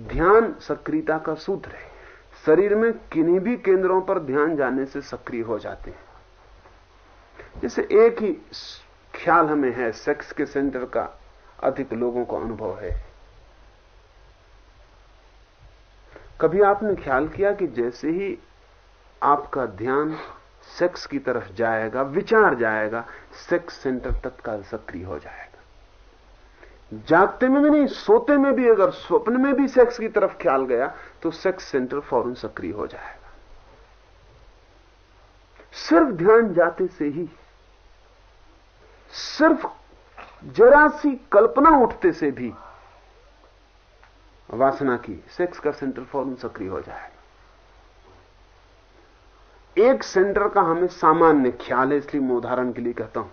ध्यान सक्रियता का सूत्र है। शरीर में किन्हीं भी केंद्रों पर ध्यान जाने से सक्रिय हो जाते हैं। जैसे एक ही ख्याल हमें है, सेक्स के सेंटर का अधिक लोगों को अनुभव है। कभी आपने ख्याल किया कि जैसे ही आपका ध्यान सेक्स की तरफ़ जाएगा, विचार जाएगा, सेक्स सेंटर तत्काल सक्रिय हो जाएगा। जागते में भी नहीं, सोते में भी अगर स्वप्न में भी सेक्स की तरफ़ ख्याल गया तो सेक्स सेंटर फ़ौरन सक्रिय हो जाएगा। सिर्फ़ ध्यान जाते से ही, सिर्फ़ जरा सी कल्पना उठते से भी वासना की सेक्स का सेंटर फ़ौरन सक्रिय हो जाएगा। एक सेंटर का हमें सामान्य ख्याल है, इसलिए मैं उदाहरण के लिए कहता हूँ।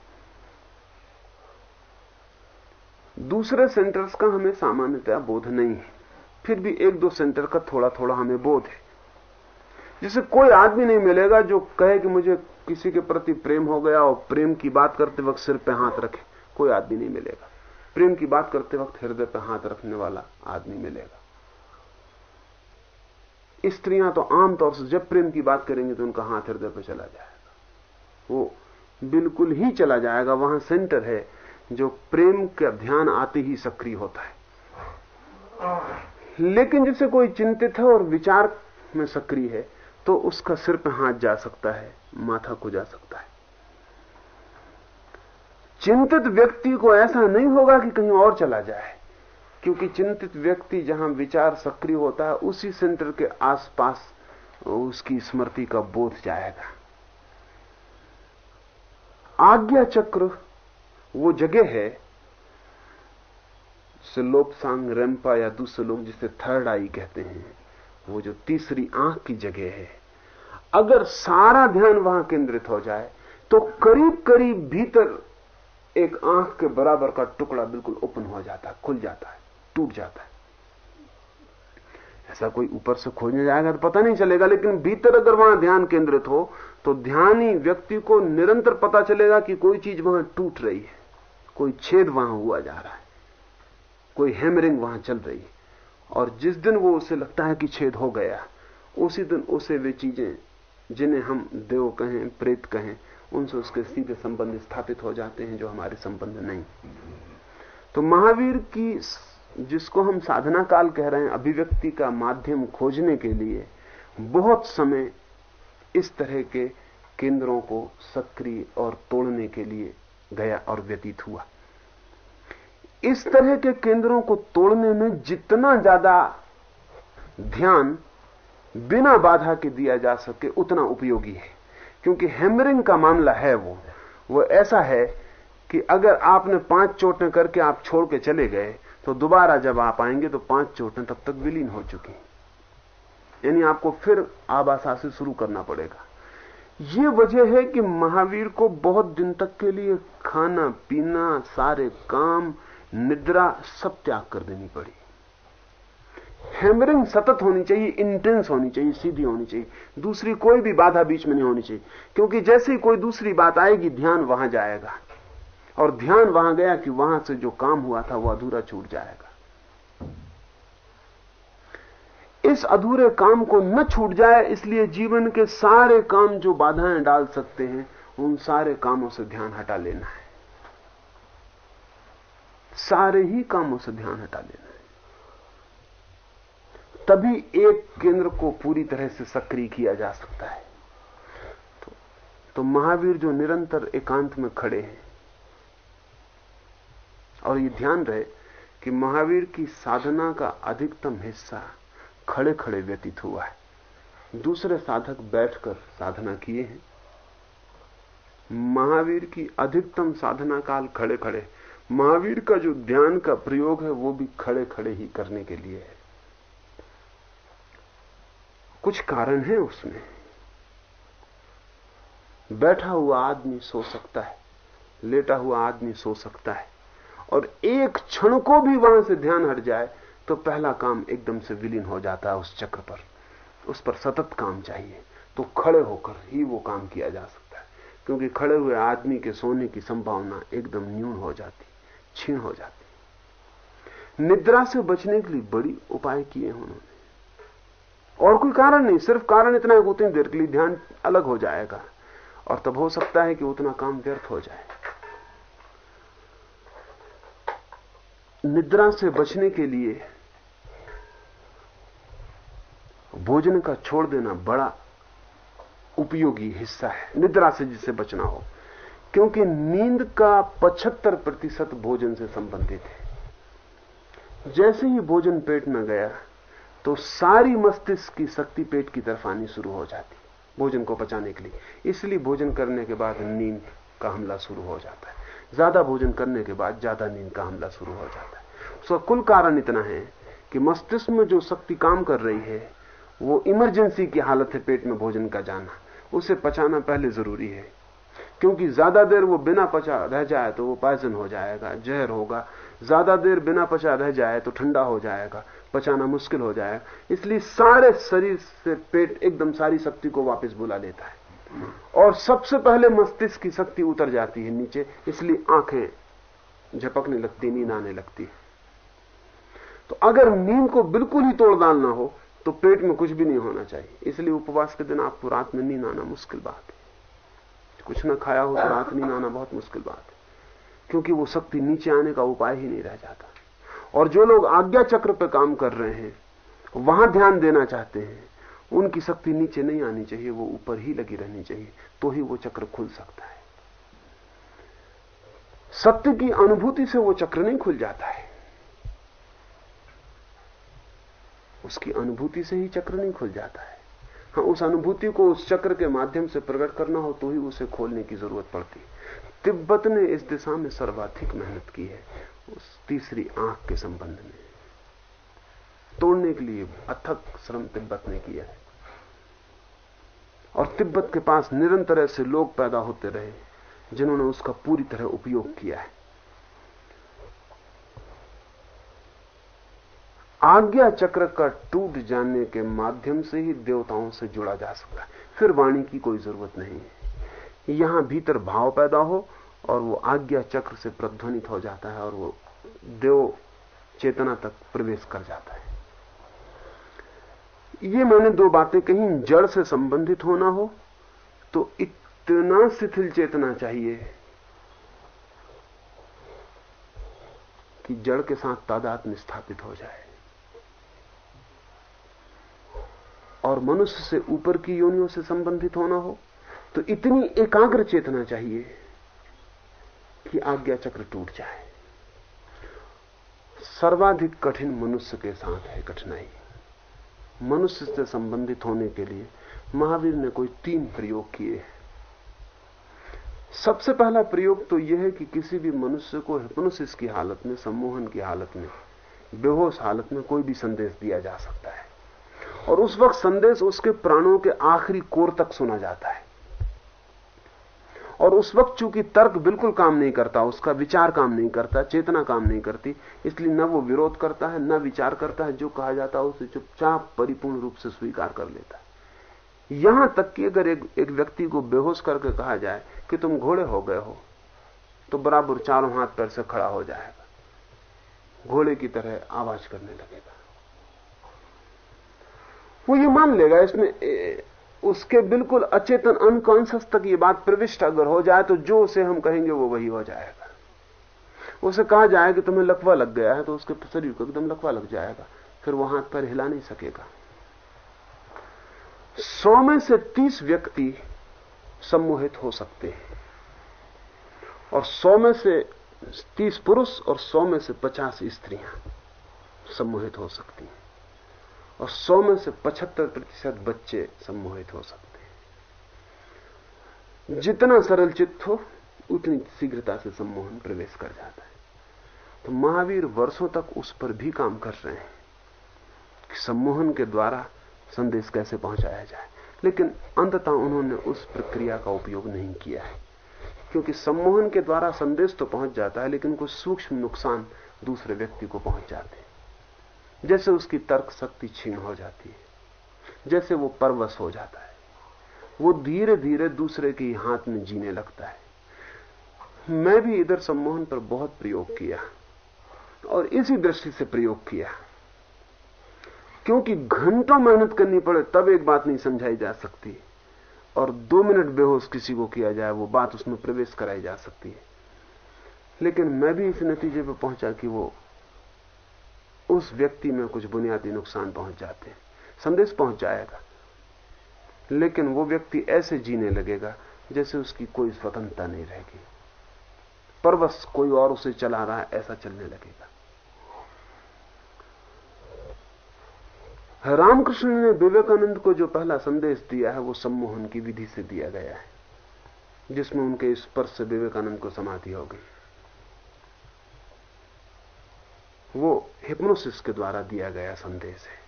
दूसरे सेंटर्स का हमें सामान्यतया बोध नहीं है। फिर भी एक दो सेंटर का थोड़ा थोड़ा हमें बोध है। जैसे कोई आदमी नहीं मिलेगा जो कहे कि मुझे किसी के प्रति प्रेम हो गया और प्रेम की बात करते वक्त सिर पे हाथ रखे, कोई आदमी नहीं मिलेगा। प्रेम की बात करते वक्त हृदय पे हाथ रखने वाला आदमी मिलेगा। स्त्रियाँ तो आमतौर से जब प्रेम की बात करेंगी तो उनका हाथ हृदय पर चला जाएगा। वो बिल्कुल ही चला जाएगा, वहाँ सेंटर है। जो प्रेम का ध्यान आते ही सक्रिय होता है। लेकिन जैसे कोई चिंतित है और विचार में सक्रिय है तो उसका सिर पे हाथ जा सकता है, माथा को जा सकता है। चिंतित व्यक्ति को ऐसा नहीं होगा कि कहीं और चला जाए, क्योंकि चिंतित व्यक्ति जहाँ विचार सक्रिय होता है, उसी सेंटर के आसपास उसकी स्मृति का बोध जाएगा। आज्ञा चक्र वो जगह है जिसे लोपसांग रेम्पा या दूसरे लोग जिसे थर्ड आई कहते हैं, वो जो तीसरी आँख की जगह है। अगर सारा ध्यान वहाँ केंद्रित हो जाए तो करीब करीब भीतर एक आँख के बराबर का टुकड़ा बिल्कुल ओपन हो जाता है, खुल जाता है, टूट जाता है। ऐसा कोई ऊपर से खोजने जाएगा तो पता नहीं चलेगा, लेकिन भीतर अगर वहाँ ध्यान केंद्रित हो तो ध्यानी व्यक्ति को निरंतर पता चलेगा कि कोई चीज़ वहाँ टूट रही है। कोई छेद वहाँ हुआ जा रहा है। कोई हैमरिंग वहाँ चल रही है। और जिस दिन वो उसे लगता है कि छेद हो गया, उसी दिन उसे वे चीज़ें जिन्हें हम देव कहें, प्रेत कहें, उनसे उसके सीधे संबंध स्थापित हो जाते हैं जो हमारे संबंध नहीं। तो महावीर की जिसको हम साधना काल कह रहे हैं, अभिव्यक्ति का माध्यम खोजने के लिए बहुत समय इस तरह के केंद्रों को सक्रिय और तोड़ने के लिए गया और व्यतीत हुआ। इस तरह के केंद्रों को तोड़ने में जितना ज़्यादा ध्यान बिना बाधा के दिया जा सके, उतना उपयोगी है। क्योंकि हैमरिंग का मामला है वो। वो ऐसा है कि अगर आपने पाँच चोटें करके आप छोड़ के चले गए तो दोबारा जब आप आएँगे तो पाँच चोटें तब तक विलीन हो चुकी यानी आपको फिर आबासा से शुरू करना पड़ेगा। ये वजह है कि महावीर को बहुत दिन तक के लिए खाना, पीना, सारे काम, निद्रा सब त्याग कर देनी पड़ी। हैमरिंग सतत होनी चाहिए इंटेंस होनी चाहिए, सीधी होनी चाहिए। दूसरी कोई भी बाधा बीच में नहीं होनी चाहिए, क्योंकि जैसे ही कोई दूसरी बात आएगी, ध्यान वहाँ जाएगा। और ध्यान वहाँ गया कि वहाँ से जो काम हुआ था, वो अधूरा छूट जाएगा। इस अधूरे काम को न छूट जाए इसलिए जीवन के सारे काम जो बाधाएँ डाल सकते हैं उन सारे कामों से ध्यान हटा लेना है। सारे ही कामों से ध्यान हटा लेना है। तभी एक केंद्र को पूरी तरह से सक्रिय किया जा सकता है। तो, तो महावीर जो निरंतर एकांत में खड़े हैं और ये ध्यान रहे कि महावीर की साधना का अधिकतम हिस्सा खड़े खड़े व्यतीत हुआ है। दूसरे साधक बैठकर साधना किए हैं। महावीर की अधिकतम साधना काल खड़े खड़े महावीर का जो ध्यान का प्रयोग है, वो भी खड़े खड़े ही करने के लिए है। कुछ कारण है उसमें। बैठा हुआ आदमी सो सकता है, लेटा हुआ आदमी सो सकता है, और एक क्षण को भी वहाँ से ध्यान हट जाए तो पहला काम एकदम से विलीन हो जाता है उस चक्र पर। उस पर सतत काम चाहिए। तो खड़े होकर ही वो काम किया जा सकता है। क्योंकि खड़े हुए आदमी के सोने की संभावना एकदम न्यून हो जाती छीण हो जाती। निद्रा से बचने के लिए बड़ी उपाय किए उन्होंने। और कोई कारण नहीं, सिर्फ़ कारण इतना है उतनी देर के लिए ध्यान अलग हो जाएगा। और तब हो सकता है कि उतना काम व्यर्थ हो जाए। निद्रा से बचने के लिए भोजन का छोड़ देना बड़ा उपयोगी हिस्सा है, निद्रा से जिसे बचना हो। क्योंकि नींद का 75 प्रतिशत भोजन से संबंधित है। जैसे ही भोजन पेट में गया तो सारी मस्तिष्क की शक्ति पेट की तरफ़ आनी शुरू हो जाती, भोजन को बचाने के लिए। इसलिए भोजन करने के बाद नींद का हमला शुरू हो जाता है। ज़्यादा भोजन करने के बाद ज़्यादा नींद का हमला शुरू हो जाता है। उसका कुल कारण इतना है कि मस्तिष्क में जो शक्ति काम कर रही है वो इमरजेंसी की हालत है पेट में भोजन का जाना। उसे पचाना पहले ज़रूरी है। क्योंकि ज़्यादा देर वो बिना पचा रह जाए तो वो पायजन हो जाएगा, जहर होगा। ज़्यादा देर बिना पचा रह जाए तो ठंडा हो जाएगा, पचाना मुश्किल हो जाएगा। इसलिए सारे शरीर से पेट एकदम सारी शक्ति को वापस बुला लेता है। और सबसे पहले मस्तिष्क की शक्ति उतर जाती है नीचे, इसलिए आँखें झपकने लगती, नींद आने लगती है। तो अगर नींद को बिल्कुल ही तोड़ डालना हो तो पेट में कुछ भी नहीं होना चाहिए। इसलिए उपवास के दिन आपको रात में नींद आना मुश्किल बात है। कुछ ना खाया हो तो रात नींद आना बहुत मुश्किल बात है। क्योंकि वो शक्ति नीचे आने का उपाय ही नहीं रह जाता। और जो लोग आज्ञा चक्र पर काम कर रहे हैं, वहाँ ध्यान देना चाहते हैं, उनकी शक्ति नीचे नहीं आनी चाहिए, वो ऊपर ही लगी रहनी चाहिए तो ही वो चक्र खुल सकता है। सत्य की अनुभूति से वो चक्र नहीं खुल जाता है। उसकी अनुभूति से ही चक्र नहीं खुल जाता है। हाँ उस अनुभूति को उस चक्र के माध्यम से प्रकट करना हो तो ही उसे खोलने की ज़रूरत पड़ती। तिब्बत ने इस दिशा में सर्वाधिक मेहनत की है, उस तीसरी आँख के संबंध में। तोड़ने के लिए अथक श्रम तिब्बत ने किया है। और तिब्बत के पास निरंतर ऐसे लोग पैदा होते रहे, जिन्होंने उसका पूरी तरह उपयोग किया है। आज्ञा चक्र का टूट जाने के माध्यम से ही देवताओं से जुड़ा जा सकता है। फिर वाणी की कोई ज़रूरत नहीं है। यहाँ भीतर भाव पैदा हो और वो आज्ञा चक्र से प्रध्वनित हो जाता है और वो देव चेतना तक प्रवेश कर जाता है। ये मैंने दो बातें कही जड़ से संबंधित होना हो तो इतना शिथिल चेतना चाहिए कि जड़ के साथ तादाद में स्थापित हो जाए। और मनुष्य से ऊपर की योनियों से संबंधित होना हो तो इतनी एकाग्र चेतना चाहिए कि आज्ञा चक्र टूट जाए। सर्वाधिक कठिन मनुष्य के साथ है कठिनाई। मनुष्य से संबंधित होने के लिए महावीर ने कोई तीन प्रयोग किए हैं। सबसे पहला प्रयोग तो यह है कि किसी भी मनुष्य को हिप्नोसिस की हालत में, सम्मोहन की हालत में, बेहोश हालत में कोई भी संदेश दिया जा सकता है। और उस वक्त संदेश उसके प्राणों के आखिरी कोर तक सुना जाता है। और उस वक्त चूँकि तर्क बिल्कुल काम नहीं करता उसका विचार काम नहीं करता चेतना काम नहीं करती इसलिए न वो विरोध करता है न विचार करता है जो कहा जाता है उसे चुपचाप परिपूर्ण रूप से स्वीकार कर लेता है। यहाँ तक कि अगर एक, एक व्यक्ति को बेहोश करके कहा जाए कि तुम घोड़े हो गए हो तो बराबर चारों हाथ पैर से खड़ा हो जाएगा। घोड़े की तरह आवाज़ करने लगेगा। वो ये मान लेगा इसमें उसके बिल्कुल अचेतन अनकॉन्सियस तक ये बात प्रविष्ट अगर हो जाए तो जो उसे हम कहेंगे वो वही हो जाएगा। उसे कहा जाए कि तुम्हें लकवा लग गया है तो उसके शरीर को एकदम लकवा लग जाएगा, फिर वो हाथ पर हिला नहीं सकेगा। सौ में से तीस व्यक्ति सम्मोहित हो सकते हैं। और सौ में से तीस पुरुष और सौ में से पचास स्त्रियाँ सम्मोहित हो सकती हैं। और सौ में से पचहत्तर प्रतिशत बच्चे सम्मोहित हो सकते हैं। जितना सरल चित्त हो, उतनी शीघ्रता से सम्मोहन प्रवेश कर जाता है। तो महावीर वर्षों तक उस पर भी काम कर रहे हैं कि सम्मोहन के द्वारा संदेश कैसे पहुँचाया जाए। लेकिन अंततः उन्होंने उस प्रक्रिया का उपयोग नहीं किया है। क्योंकि सम्मोहन के द्वारा संदेश तो पहुँच जाता है, लेकिन कुछ सूक्ष्म नुकसान दूसरे व्यक्ति को पहुँच जाते हैं। जैसे उसकी तर्क शक्ति छीन हो जाती है, जैसे वो परवश हो जाता है। वो धीरे धीरे दूसरे के हाथ में जीने लगता है। मैं भी इधर सम्मोहन पर बहुत प्रयोग किया और इसी दृष्टि से प्रयोग किया। क्योंकि घंटों मेहनत करनी पड़े, तब एक बात नहीं समझाई जा सकती। और दो मिनट बेहोश किसी को किया जाए, वो बात उसमें प्रवेश कराई जा सकती है। लेकिन मैं भी इस नतीजे पर पहुँचा कि वो उस व्यक्ति में कुछ बुनियादी नुकसान पहुँच जाते हैं। संदेश पहुँच जाएगा। लेकिन वो व्यक्ति ऐसे जीने लगेगा जैसे उसकी कोई स्वतंत्रता नहीं रहेगी। पर बस कोई और उसे चला रहा है, ऐसा चलने लगेगा। रामकृष्ण ने विवेकानंद को जो पहला संदेश दिया है, वो सम्मोहन की विधि से दिया गया है, जिसमें उनके स्पर्श से विवेकानंद को समाधि हो गई। वो हिप्नोसिस के द्वारा दिया गया संदेश है।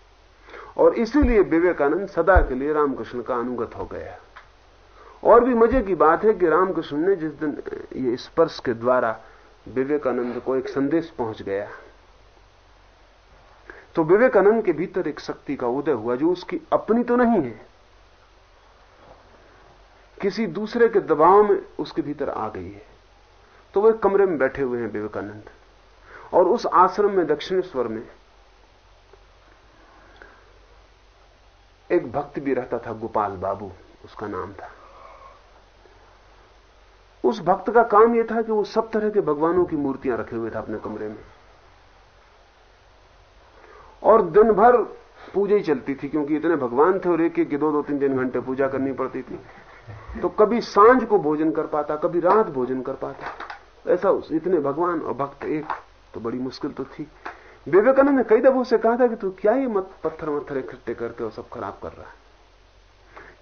और इसीलिए विवेकानंद सदा के लिए रामकृष्ण का अनुगत हो गया। और भी मज़े की बात है कि रामकृष्ण ने जिस दिन ये स्पर्श के द्वारा विवेकानंद को एक संदेश पहुँच गया। तो विवेकानंद के भीतर एक शक्ति का उदय हुआ जो उसकी अपनी तो नहीं है। किसी दूसरे के दबाव में उसके भीतर आ गई है। तो वह कमरे में बैठे हुए हैं विवेकानंद। और उस आश्रम में दक्षिणेश्वर में एक भक्त भी रहता था, गोपाल बाबू, उसका नाम था। उस भक्त का काम यह था कि वो सब तरह के भगवानों की मूर्तियाँ रखे हुए था अपने कमरे में। और दिन भर पूजा ही चलती थी, क्योंकि इतने भगवान थे और एक एक दो दो तीन तीन घंटे पूजा करनी पड़ती थी। तो कभी साँझ को भोजन कर पाता, कभी रात भोजन कर पाता। ऐसा उस, इतने भगवान और भक्त एक तो बड़ी मुश्किल तो थी। विवेकानंद ने कई दफों से कहा था कि तू क्या ही मत पत्थर वत्थर इकट्ठे करके और सब खराब कर रहा है?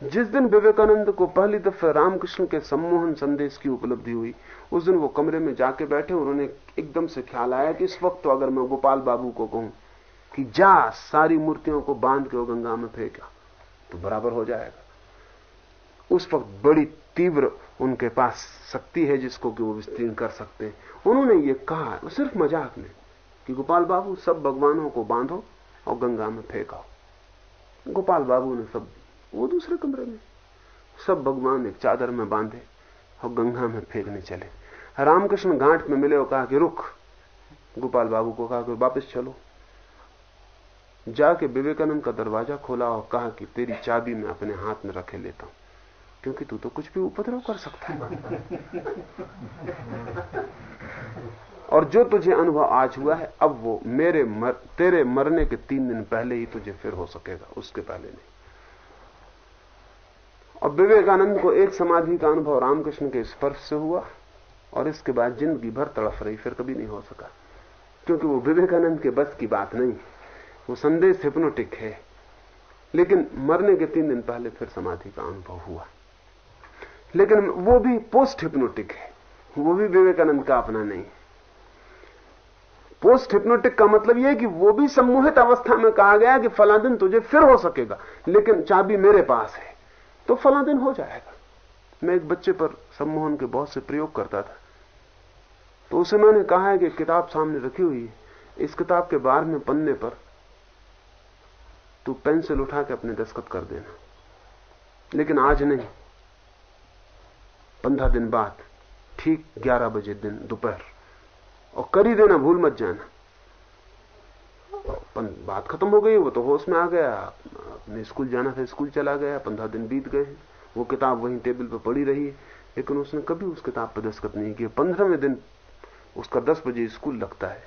जिस दिन विवेकानंद को पहली दफे रामकृष्ण के सम्मोहन संदेश की उपलब्धि हुई, उस दिन वो कमरे में जाके बैठे उन्होंने एकदम से ख्याल आया कि इस वक्त तो अगर मैं गोपाल बाबू को कहूँ कि जा, सारी मूर्तियों को बाँध के वो गंगा में फेंका तो बराबर हो जाएगा। उस वक्त बड़ी तीव्र उनके पास शक्ति है जिसको कि वो विस्तीर्ण कर सकते हैं। उन्होंने ये कहा सिर्फ़ मज़ाक में कि गोपाल बाबू सब भगवानों को बांधो और गंगा में फेंकाओ। गोपाल बाबू ने सब, वो दूसरे कमरे में, सब भगवान एक चादर में बांधे और गंगा में फेंकने चले। रामकृष्ण घाट में मिले और कहा कि रुख गोपाल बाबू को कहा कि वापस चलो। जाके विवेकानंद का दरवाज़ा खोला और कहा कि तेरी चाबी मैं अपने हाथ में रखे लेता हूँ। क्योंकि तू तो कुछ भी उपद्रव कर सकता है। और जो तुझे अनुभव आज हुआ है अब वो मेरे मर, तेरे मरने के तीन दिन पहले ही तुझे फिर हो सकेगा उसके पहले नहीं। और विवेकानंद को एक समाधि का अनुभव रामकृष्ण के स्पर्श से हुआ और इसके बाद ज़िंदगी भर तड़फ रही फिर कभी नहीं हो सका। क्योंकि वो विवेकानंद के बस की बात नहीं वो संदेश हिप्नोटिक है। लेकिन मरने के तीन दिन पहले फिर समाधि का अनुभव हुआ। लेकिन वो भी पोस्ट हिप्नोटिक है। वो भी विवेकानंद का अपना नहीं। है पोस्ट हिप्नोटिक का मतलब यह है कि वो भी सम्मोहित अवस्था में कहा गया कि फला दिन तुझे फिर हो सकेगा, लेकिन चाबी मेरे पास है तो फला दिन हो जाएगा। मैं एक बच्चे पर सम्मोहन के बहुत से प्रयोग करता था। तो उसे मैंने कहा है कि किताब सामने रखी हुई है। इस किताब के बार में पन्ने पर तू पेंसिल उठा के अपने दस्खत कर देना। लेकिन आज नहीं। पंद्रह दिन बाद, ठीक ग्यारह बजे दिन दोपहर। और कर ही देना, भूल मत जाना। बात खत्म हो गई, वो तो होश में आ गया। अपने स्कूल जाना था, स्कूल चला गया, पंद्रह दिन बीत गए। वो किताब वहीं टेबल पर पड़ी रही, लेकिन उसने कभी उस किताब पर दस्तखत नहीं किया। पंद्रहवें दिन उसका दस बजे स्कूल लगता है।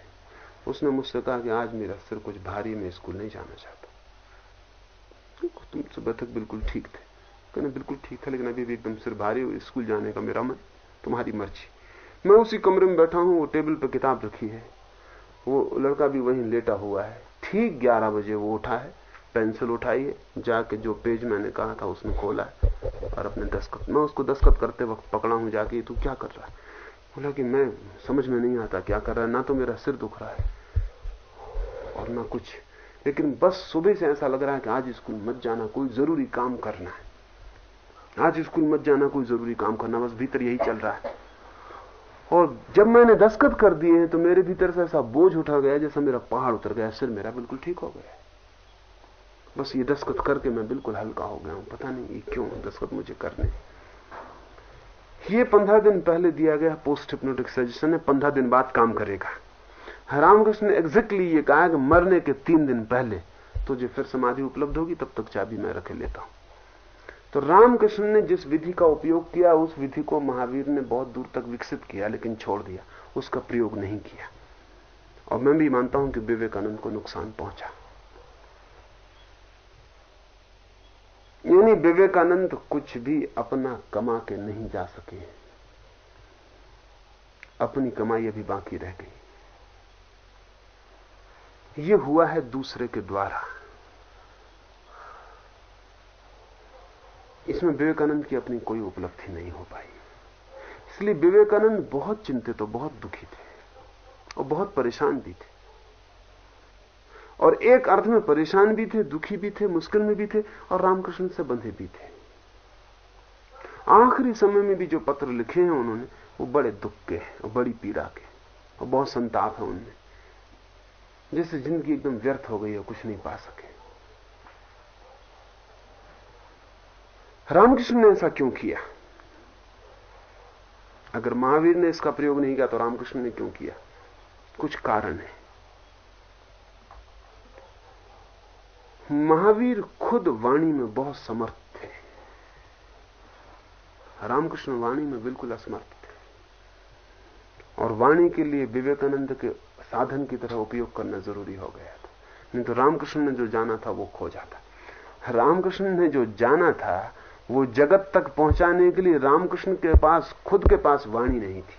उसने मुझसे कहा कि आज मेरा सिर कुछ भारी मैं स्कूल नहीं जाना चाहता। तुम सुबह तक बिल्कुल ठीक थे। कहना बिल्कुल ठीक था, लेकिन अभी भी एकदम सिर भारी हो स्कूल जाने का मेरा मन, तुम्हारी मर्ज़ी। मैं उसी कमरे में बैठा हूँ, वो टेबल पर किताब रखी है। वो लड़का भी वहीं लेटा हुआ है। ठीक ग्यारह बजे वो उठा है, पेंसिल उठाई है, जाके जो पेज मैंने कहा था उसने खोला है, और अपने दस्खत मैं उसको दस्खत करते वक्त पकड़ा हूँ जाके, तू क्या कर रहा है? बोला कि मैं समझ में नहीं आता क्या कर रहा है, ना तो मेरा सिर दुख रहा है, और ना कुछ। लेकिन बस सुबह से ऐसा लग रहा है कि आज स्कूल मत जाना, कोई ज़रूरी काम करना है। आज स्कूल मत जाना, कोई ज़रूरी काम करना, बस भीतर यही चल रहा है। और जब मैंने दस्खत कर दिए हैं तो मेरे भीतर से ऐसा बोझ उठा गया जैसा मेरा पहाड़ उतर गया, सिर मेरा बिल्कुल ठीक हो गया। बस ये दस्खत करके मैं बिल्कुल हल्का हो गया हूँ, पता नहीं ये क्यों दस्खत मुझे करने। ये पंद्रह दिन पहले दिया गया पोस्ट हिप्नोटिक सजेशन है, पंद्रह दिन बाद काम करेगा। रामकृष्ण ने एग्जैक्टली ये कहा कि मरने के तीन दिन पहले तुझे फिर समाधि उपलब्ध होगी, तब तक चाबी मैं रखे लेता हूँ। तो रामकृष्ण ने जिस विधि का उपयोग किया, उस विधि को महावीर ने बहुत दूर तक विकसित किया, लेकिन छोड़ दिया। उसका प्रयोग नहीं किया। और मैं भी मानता हूँ कि विवेकानंद को नुकसान पहुँचा। यानी विवेकानंद कुछ भी अपना कमा के नहीं जा सके। अपनी कमाई अभी बाकी रह गई। ये हुआ है दूसरे के द्वारा। इसमें विवेकानंद की अपनी कोई उपलब्धि नहीं हो पाई। इसलिए विवेकानंद बहुत चिंतित और बहुत दुखी थे और बहुत परेशान भी थे। और एक अर्थ में परेशान भी थे, दुखी भी थे, मुश्किल में भी थे और रामकृष्ण से बंधे भी थे। आखिरी समय में भी जो पत्र लिखे हैं उन्होंने, वो बड़े दुख के और बड़ी पीड़ा के और बहुत संताप है उनमें जैसे ज़िंदगी एकदम व्यर्थ हो गई और कुछ नहीं पा सके। रामकृष्ण ने ऐसा क्यों किया? अगर महावीर ने इसका प्रयोग नहीं किया तो रामकृष्ण ने क्यों किया? कुछ कारण है। महावीर खुद वाणी में बहुत समर्थ थे। रामकृष्ण वाणी में बिल्कुल असमर्थ थे। और वाणी के लिए विवेकानंद के साधन की तरह उपयोग करना ज़रूरी हो गया था। नहीं तो रामकृष्ण ने जो जाना था, वो खो जाता। रामकृष्ण ने जो जाना था वो जगत तक पहुँचाने के लिए रामकृष्ण के पास, खुद के पास वाणी नहीं थी।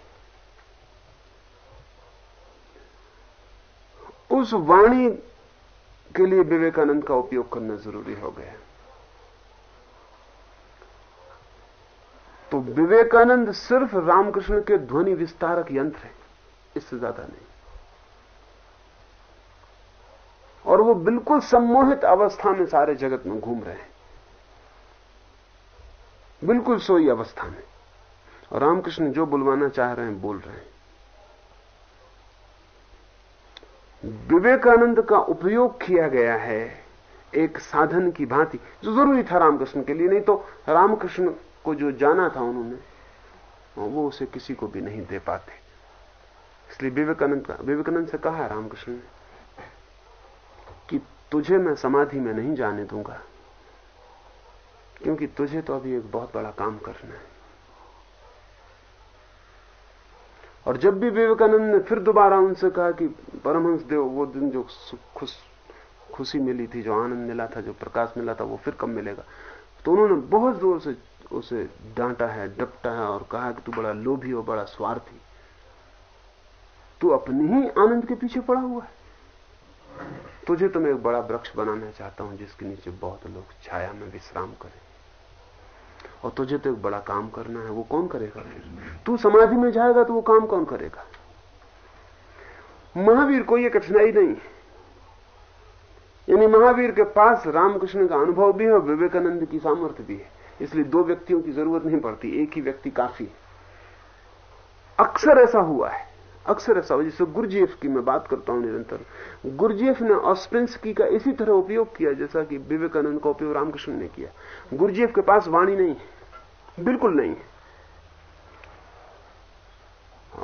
उस वाणी के लिए विवेकानंद का उपयोग करना ज़रूरी हो गया। तो विवेकानंद सिर्फ़ रामकृष्ण के ध्वनि विस्तारक यंत्र है, इससे ज़्यादा नहीं। और वो बिल्कुल सम्मोहित अवस्था में सारे जगत में घूम रहे हैं। बिल्कुल सोई अवस्था में। और रामकृष्ण जो बुलवाना चाह रहे हैं, बोल रहे हैं। विवेकानंद का उपयोग किया गया है एक साधन की भांति। जो ज़रूरी था रामकृष्ण के लिए, नहीं तो रामकृष्ण को जो जाना था उन्होंने, वो उसे किसी को भी नहीं दे पाते। इसलिए विवेकानंद का विवेकानंद से कहा रामकृष्ण ने कि तुझे मैं समाधि में नहीं जाने दूँगा। क्योंकि तुझे तो अभी एक बहुत बड़ा काम करना है। और जब भी विवेकानंद ने फिर दोबारा उनसे कहा कि परमहंस देव, वो दिन जो खुश खुशी मिली थी, जो आनंद मिला था, जो प्रकाश मिला था, वो फिर कब मिलेगा? तो उन्होंने बहुत ज़ोर से उसे डांटा है, डपटा है और कहा कि तू बड़ा लोभी और बड़ा स्वार्थी। तू अपने ही आनंद के पीछे पड़ा हुआ है। तुझे तो मैं एक बड़ा वृक्ष बनाना चाहता हूँ, जिसके नीचे बहुत लोग छाया में विश्राम करें। और तुझे तो एक बड़ा काम करना है, वो कौन करेगा? तू समाधि में जाएगा तो वो काम कौन करेगा? महावीर को यह कठिनाई नहीं है। यानी महावीर के पास रामकृष्ण का अनुभव भी है और विवेकानंद की सामर्थ्य भी है। इसलिए दो व्यक्तियों की ज़रूरत नहीं पड़ती, एक ही व्यक्ति काफ़ी है। अक्सर ऐसा हुआ है। अक्सर ऐसा हो जिससे गुरजीएफ की मैं बात करता हूँ निरंतर। गुरजीएफ ने ऑस्पेंसकी का इसी तरह उपयोग किया, जैसा कि विवेकानंद का उपयोग रामकृष्ण ने किया। गुरजीएफ के पास वाणी नहीं है, बिल्कुल नहीं है।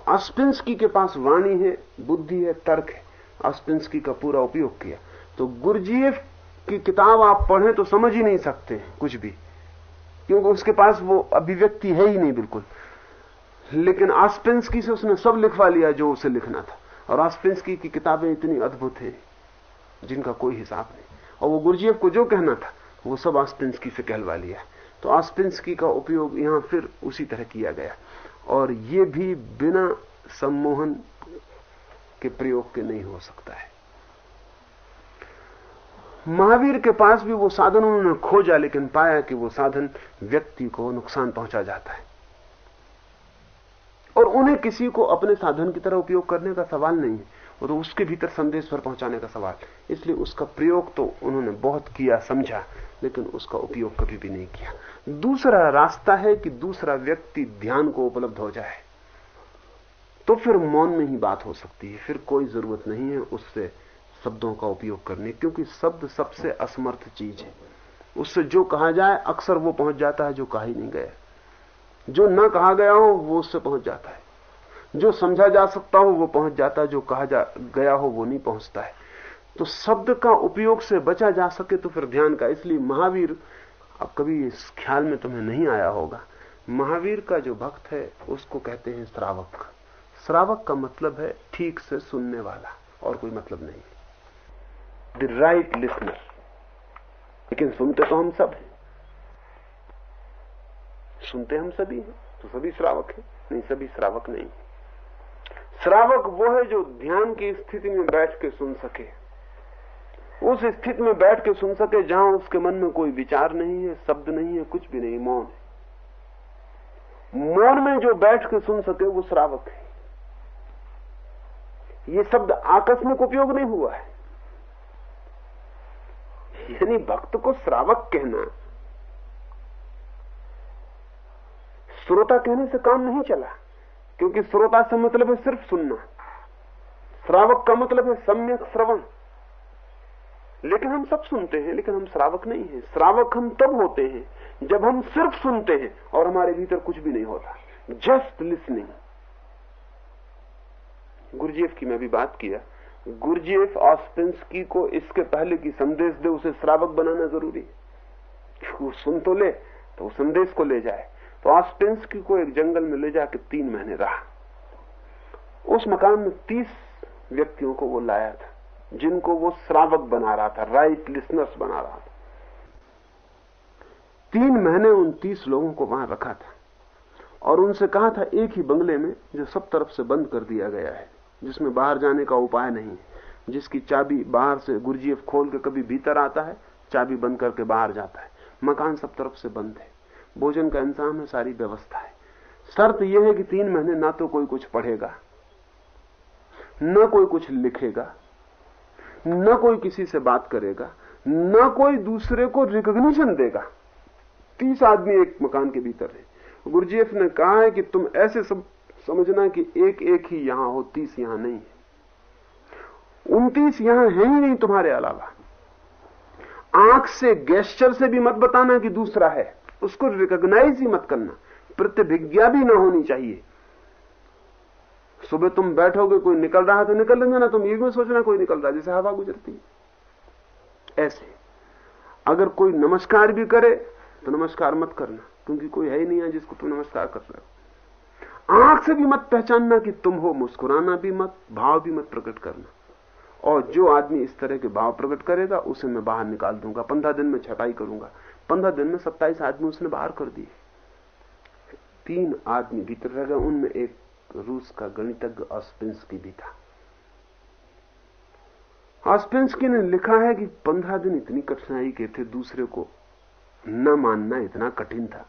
ऑस्पेंसकी के पास वाणी है, बुद्धि है, तर्क है ऑस्पेंसकी का पूरा उपयोग किया। तो गुरजीएफ की किताब आप पढ़ें तो समझ ही नहीं सकते कुछ भी, क्योंकि उसके पास वो अभिव्यक्ति है ही नहीं बिल्कुल। लेकिन आस्पेंसकी से उसने सब लिखवा लिया जो उसे लिखना था। और आस्पेंसकी की किताबें इतनी अद्भुत हैं, जिनका कोई हिसाब नहीं। और वो गुरजीएफ को जो कहना था, वो सब आस्पेंसकी से कहलवा लिया तो आस्पेंसकी का उपयोग यहाँ फिर उसी तरह किया गया। और ये भी बिना सम्मोहन के प्रयोग के नहीं हो सकता है। महावीर के पास भी वो साधन उन्होंने खोजा, लेकिन पाया कि वो साधन व्यक्ति को नुकसान पहुँचा जाता है। और उन्हें किसी को अपने साधन की तरह उपयोग करने का सवाल नहीं है। वो तो उसके भीतर संदेश पर पहुँचाने का सवाल। इसलिए उसका प्रयोग तो उन्होंने बहुत किया, समझा, लेकिन उसका उपयोग कभी भी नहीं किया। दूसरा रास्ता है कि दूसरा व्यक्ति ध्यान को उपलब्ध हो जाए। तो फिर मौन में ही बात हो सकती है। फिर कोई ज़रूरत नहीं है उससे शब्दों का उपयोग करने क्योंकि शब्द सबसे असमर्थ चीज़ है। उससे जो कहा जाए, अक्सर वो पहुँच जाता है जो कहा ही नहीं गया। जो न कहा गया हो, वो उससे पहुँच जाता है। जो समझा जा सकता हो, वो पहुँच जाता है। जो कहा जा, गया हो, वो नहीं पहुँचता है। तो शब्द का उपयोग से बचा जा सके तो फिर ध्यान का। इसलिए महावीर, अब कभी इस ख्याल में तुम्हें नहीं आया होगा। महावीर का जो भक्त है, उसको कहते हैं श्रावक। श्रावक का मतलब है ठीक से सुनने वाला, और कोई मतलब नहीं। द राइट लिसनर लेकिन सुनते तो हम सब हैं। सुनते हम सभी हैं तो सभी श्रावक हैं, नहीं, सभी श्रावक नहीं श्रावक वो है जो ध्यान की स्थिति में बैठ के सुन सके। उस स्थिति में बैठ के सुन सके जहाँ उसके मन में कोई विचार नहीं है, शब्द नहीं है, कुछ भी नहीं, मौन है। मौन में जो बैठ के सुन सके वो श्रावक है। ये शब्द आकस्मिक उपयोग नहीं हुआ है। यानी भक्त को श्रावक कहना श्रोता कहने से काम नहीं चला, क्योंकि श्रोता से मतलब है सिर्फ़ सुनना। श्रावक का मतलब है सम्यक श्रवण। लेकिन हम सब सुनते हैं, लेकिन हम श्रावक नहीं है। श्रावक हम तब होते हैं, जब हम सिर्फ़ सुनते हैं और हमारे भीतर कुछ भी नहीं होता। Just listening. गुरुजीएफ की मैं भी बात किया। गुरजेफ ऑस्पेंसकी को इसके पहले की संदेश दे, उसे श्रावक बनाना ज़रूरी है। सुन तो ले तो संदेश को ले जाए। तो ऑस्पेंसकी को एक जंगल में ले जाकर तीन महीने रहा। उस मकान में तीस व्यक्तियों को वो लाया था, जिनको वो श्रावक बना रहा था राइट लिसनर्स बना रहा था। तीन महीने उन तीस लोगों को वहाँ रखा था और उनसे कहा था, एक ही बंगले में जो सब तरफ़ से बंद कर दिया गया है, जिसमें बाहर जाने का उपाय नहीं जिसकी चाबी बाहर से गुरजीएफ खोल के कभी भीतर आता है, चाबी बंद करके बाहर जाता है। मकान सब तरफ़ से बंद है। भोजन का इंतज़ाम है, सारी व्यवस्था है। शर्त यह है कि तीन महीने ना तो कोई कुछ पढ़ेगा, न कोई कुछ लिखेगा, न कोई किसी से बात करेगा, न कोई दूसरे को रिकॉग्निशन देगा। तीस आदमी एक मकान के भीतर है। गुरुजीएफ ने कहा है कि तुम ऐसे सब समझना कि एक एक ही यहाँ हो, तीस यहाँ नहीं है। उनतीस यहाँ है ही नहीं तुम्हारे अलावा। आँख से गेस्टर से भी मत बताना कि दूसरा है। उसको रिकॉग्नाइज ही मत करना। प्रतिभिज्ञा भी ना होनी चाहिए। सुबह तुम बैठोगे, कोई निकल रहा है तो निकल लेंगे ना तुम ये भी सोचना कोई निकल रहा है, जैसे हवा गुजरती ऐसे। अगर कोई नमस्कार भी करे तो नमस्कार मत करना, क्योंकि कोई है ही नहीं है जिसको तुम नमस्कार कर रहे हो। आँख से भी मत पहचानना कि तुम हो, मुस्कुराना भी मत, भाव भी मत प्रकट करना। और जो आदमी इस तरह के भाव प्रकट करेगा, उसे मैं बाहर निकाल दूँगा, पंद्रह दिन में छटाई करूँगा। पंद्रह दिन में सत्ताईस आदमी उसने बाहर कर दिए। तीन आदमी भीतर रह गए, उनमें एक रूस का गणितज्ञ ऑस्पिंसकी भी था। ऑस्पिंसकी ने लिखा है कि पंद्रह दिन इतनी कठिनाई के थे, दूसरे को न मानना इतना कठिन था।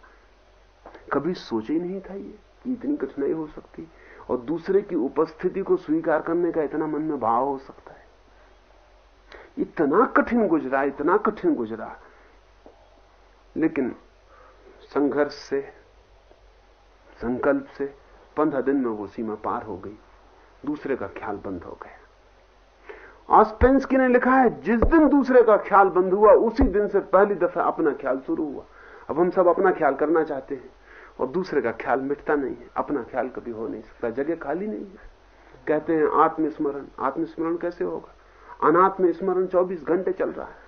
कभी सोचा ही नहीं था ये कि इतनी कठिनाई हो सकती। और दूसरे की उपस्थिति को स्वीकार करने का इतना मन में भाव हो सकता है। इतना कठिन गुजरा, इतना कठिन गुजरा। लेकिन संघर्ष से, संकल्प से पंद्रह दिन में वो सीमा पार हो गई। दूसरे का ख्याल बंद हो गया। ऑस्पेंसकी ने लिखा है, जिस दिन दूसरे का ख्याल बंद हुआ, उसी दिन से पहली दफ़ा अपना ख्याल शुरू हुआ। अब हम सब अपना ख्याल करना चाहते हैं और दूसरे का ख्याल मिटता नहीं है। अपना ख्याल कभी हो नहीं सकता, जगह खाली नहीं है। कहते हैं, आत्मस्मरण। आत्मस्मरण कैसे होगा? अनात्म स्मरण 24 घंटे चल रहा है।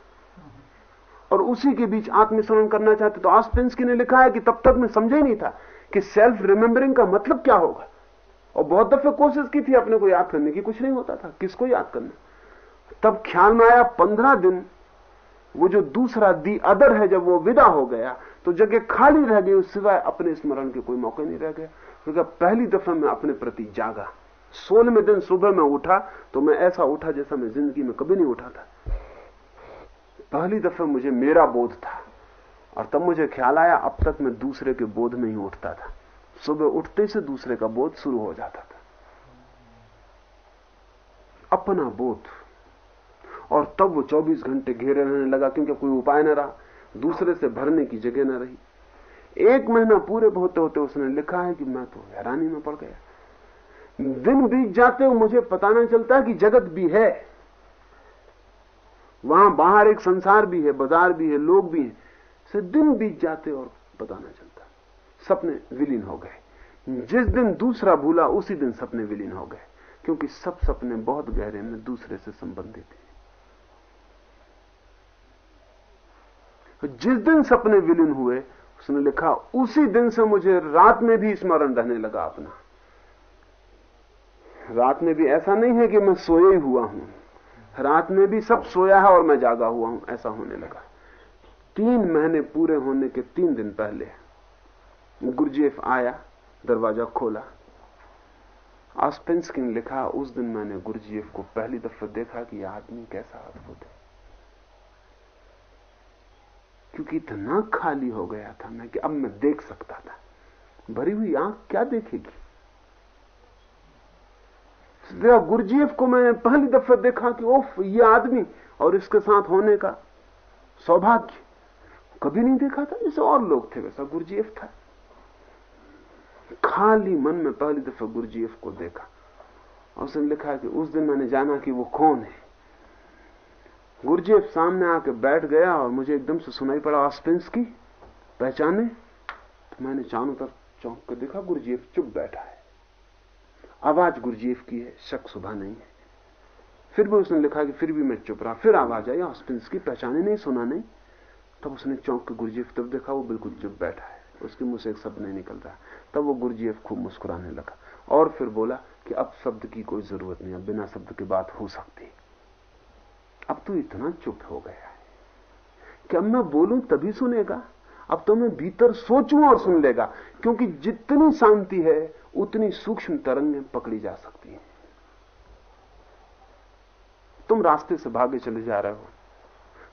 और उसी के बीच आत्मस्मरण करना चाहते तो आस्पेंसकी ने लिखा है कि तब तक मैं समझा नहीं था कि सेल्फ रिमेंबरिंग का मतलब क्या होगा। और बहुत दफे कोशिश की थी अपने को याद करने की, कुछ नहीं होता था, किसको याद करना। तब ख्याल में आया, पंद्रह दिन, वो जो दूसरा दी अदर है, जब वो विदा हो गया तो जगह खाली रह गई, उस सिवाय अपने स्मरण के कोई मौके नहीं रह गया क्योंकि तो पहली दफ़ा मैं अपने प्रति जागा। सोलहवें दिन सुबह में उठा तो मैं ऐसा उठा जैसा मैं ज़िंदगी में कभी नहीं उठा था। पहली दफ़ा मुझे मेरा बोध था और तब मुझे ख्याल आया, अब तक मैं दूसरे के बोध में ही उठता था। सुबह उठते से दूसरे का बोध शुरू हो जाता था। अपना बोध। और तब वो 24 घंटे घेरे रहने लगा, क्योंकि कोई उपाय न रहा, दूसरे से भरने की जगह न रही। एक महीना पूरे होते होते उसने लिखा है कि मैं तो हैरानी में पड़ गया। दिन बीत जाते हो मुझे पता नहीं चलता कि जगत भी है। वहाँ बाहर एक संसार भी है, बाज़ार भी है, लोग भी हैं। से दिन बीत जाते और पता न चलता। सपने विलीन हो गए। जिस दिन दूसरा भूला, उसी दिन सपने विलीन हो गए। क्योंकि सब सपने बहुत गहरे में दूसरे से संबंधित हैं। जिस दिन सपने विलीन हुए, उसने लिखा, उसी दिन से मुझे रात में भी स्मरण रहने लगा अपना। रात में भी ऐसा नहीं है कि मैं सोए हुआ हूँ। रात में भी सब सोया है और मैं जागा हुआ हूँ, ऐसा होने लगा। तीन महीने पूरे होने के तीन दिन पहले गुरजेफ आया, दरवाज़ा खोला। आस्पेंस ने लिखा, उस दिन मैंने गुरजीएफ को पहली दफ़ा देखा कि यह आदमी कैसा अद्भुत है। क्योंकि इतना खाली हो गया था मैं कि अब मैं देख सकता था। भरी हुई आँख क्या देखेगी? गुरजीएफ को मैंने पहली दफ़ा देखा कि ओफ, ये आदमी और इसके साथ होने का सौभाग्य। कभी नहीं देखा था? जैसे और लोग थे वैसा गुरजीएफ था। खाली मन में पहली दफ़ा गुरजीएफ को देखा। और उसने लिखा कि उस दिन मैंने जाना कि वो कौन है। गुरजीएफ सामने आके बैठ गया और मुझे एकदम से सुनाई पड़ा ऑस्पेंस की पहचाने। तो मैंने चारों तरफ़ चौंक कर देखा गुरजीएफ चुप बैठा है। आवाज़ गुरजीएफ की है, शक सुबह नहीं है। फिर भी उसने लिखा कि फिर भी मैं चुप रहा, फिर आवाज़ आई ऑस्पेंस की पहचाने नहीं, सुना नहीं। तब उसने चौंक के गुरुजीफ तब देखा, वो बिल्कुल चुप बैठा है, उसके मुँह से एक शब्द नहीं निकल रहा। तब वो गुरुजीफ खूब मुस्कुराने लगा और फिर बोला कि अब शब्द की कोई ज़रूरत नहीं, अब बिना शब्द की बात हो सकती। अब तो इतना चुप हो गया है। कि अब मैं बोलूँ तभी सुनेगा? अब तो मैं भीतर सोचूं और सुन लेगा, क्योंकि जितनी शांति है, उतनी सूक्ष्म तरंगें पकड़ी जा सकती हैं। तुम रास्ते से भागे चले जा रहे हो।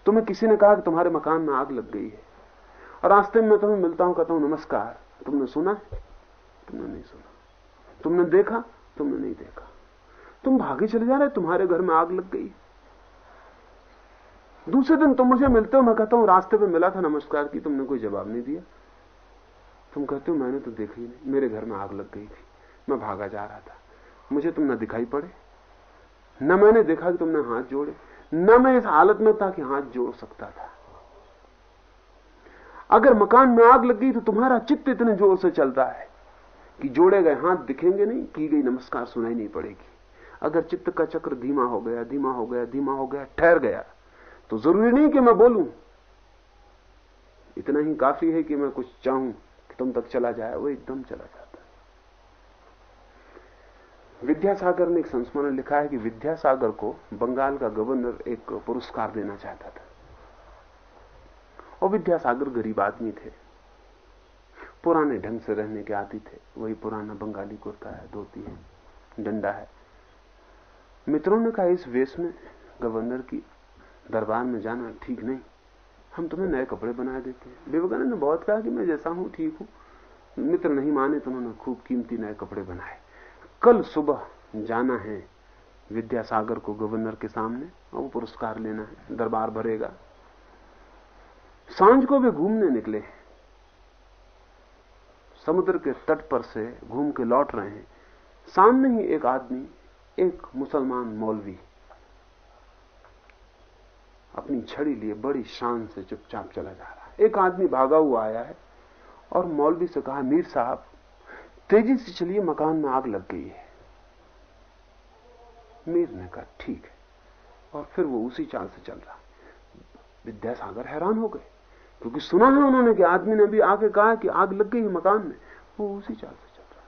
तुम्हें किसी ने कहा कि तुम्हारे मकान में आग लग गई है? और रास्ते में तुम्हें मिलता हूँ, कहता हूँ, नमस्कार। तुमने सुना? है तुमने नहीं सुना। तुमने देखा? तुमने नहीं देखा। तुम भागे चले जा रहे तुम्हारे घर में आग लग गई दूसरे दिन तुम मुझे मिलते हो, मैं कहता हूँ, रास्ते पे मिला था नमस्कार की, तुमने कोई जवाब नहीं दिया। तुम कहते हो, मैंने तो देखी नहीं, मेरे घर में आग लग गई थी, मैं भागा जा रहा था। मुझे तुम न दिखाई पड़े, न मैंने देखा कि तुमने हाथ जोड़े, न मैं इस हालत में था कि हाथ जोड़ सकता था। अगर मकान में आग लग गई तो तुम्हारा चित्त इतने ज़ोर से चलता है कि जोड़े गए हाथ दिखेंगे नहीं, की गई नमस्कार सुनाई नहीं पड़ेगी। अगर चित्त का चक्र धीमा हो गया, धीमा हो गया, धीमा हो गया, ठहर गया तो ज़रूरी नहीं कि मैं बोलूँ। इतना ही काफ़ी है कि मैं कुछ चाहूँ कि तुम तक चला जाए, वो एकदम चला जाता विद्यासागर ने एक संस्मरण लिखा है कि विद्यासागर को बंगाल का गवर्नर एक पुरस्कार देना चाहता था। और विद्यासागर गरीब आदमी थे। पुराने ढंग से रहने के आदि थे। वही पुराना बंगाली कुर्ता है, धोती है, डंडा है। मित्रों ने कहा, इस वेश में गवर्नर की दरबार में जाना ठीक नहीं। हम तुम्हें नए कपड़े बना देते हैं। विवेकानंद ने बहुत कहा कि मैं जैसा हूँ, ठीक हूँ। मित्र नहीं माने तो उन्होंने खूब कीमती नए कपड़े बनाए। कल सुबह जाना है विद्यासागर को गवर्नर के सामने और वो पुरस्कार लेना है। दरबार भरेगा। साँझ को वे घूमने निकले समुद्र के तट पर से घूम के लौट रहे हैं। सामने ही एक आदमी, एक मुसलमान मौलवी अपनी छड़ी लिए बड़ी शान से चुपचाप चला जा रहा है। एक आदमी भागा हुआ आया है और मौलवी से कहा, मीर साहब, तेज़ी से चलिए, मकान में आग लग गई है। मीर ने कहा, ठीक है। और फिर वो उसी चाल से चल रहा विद्यासागर हैरान हो गए, क्योंकि सुना है उन्होंने कि आदमी ने भी आके कहा कि आग लग गई है मकान में। वो उसी चाल से चल रहा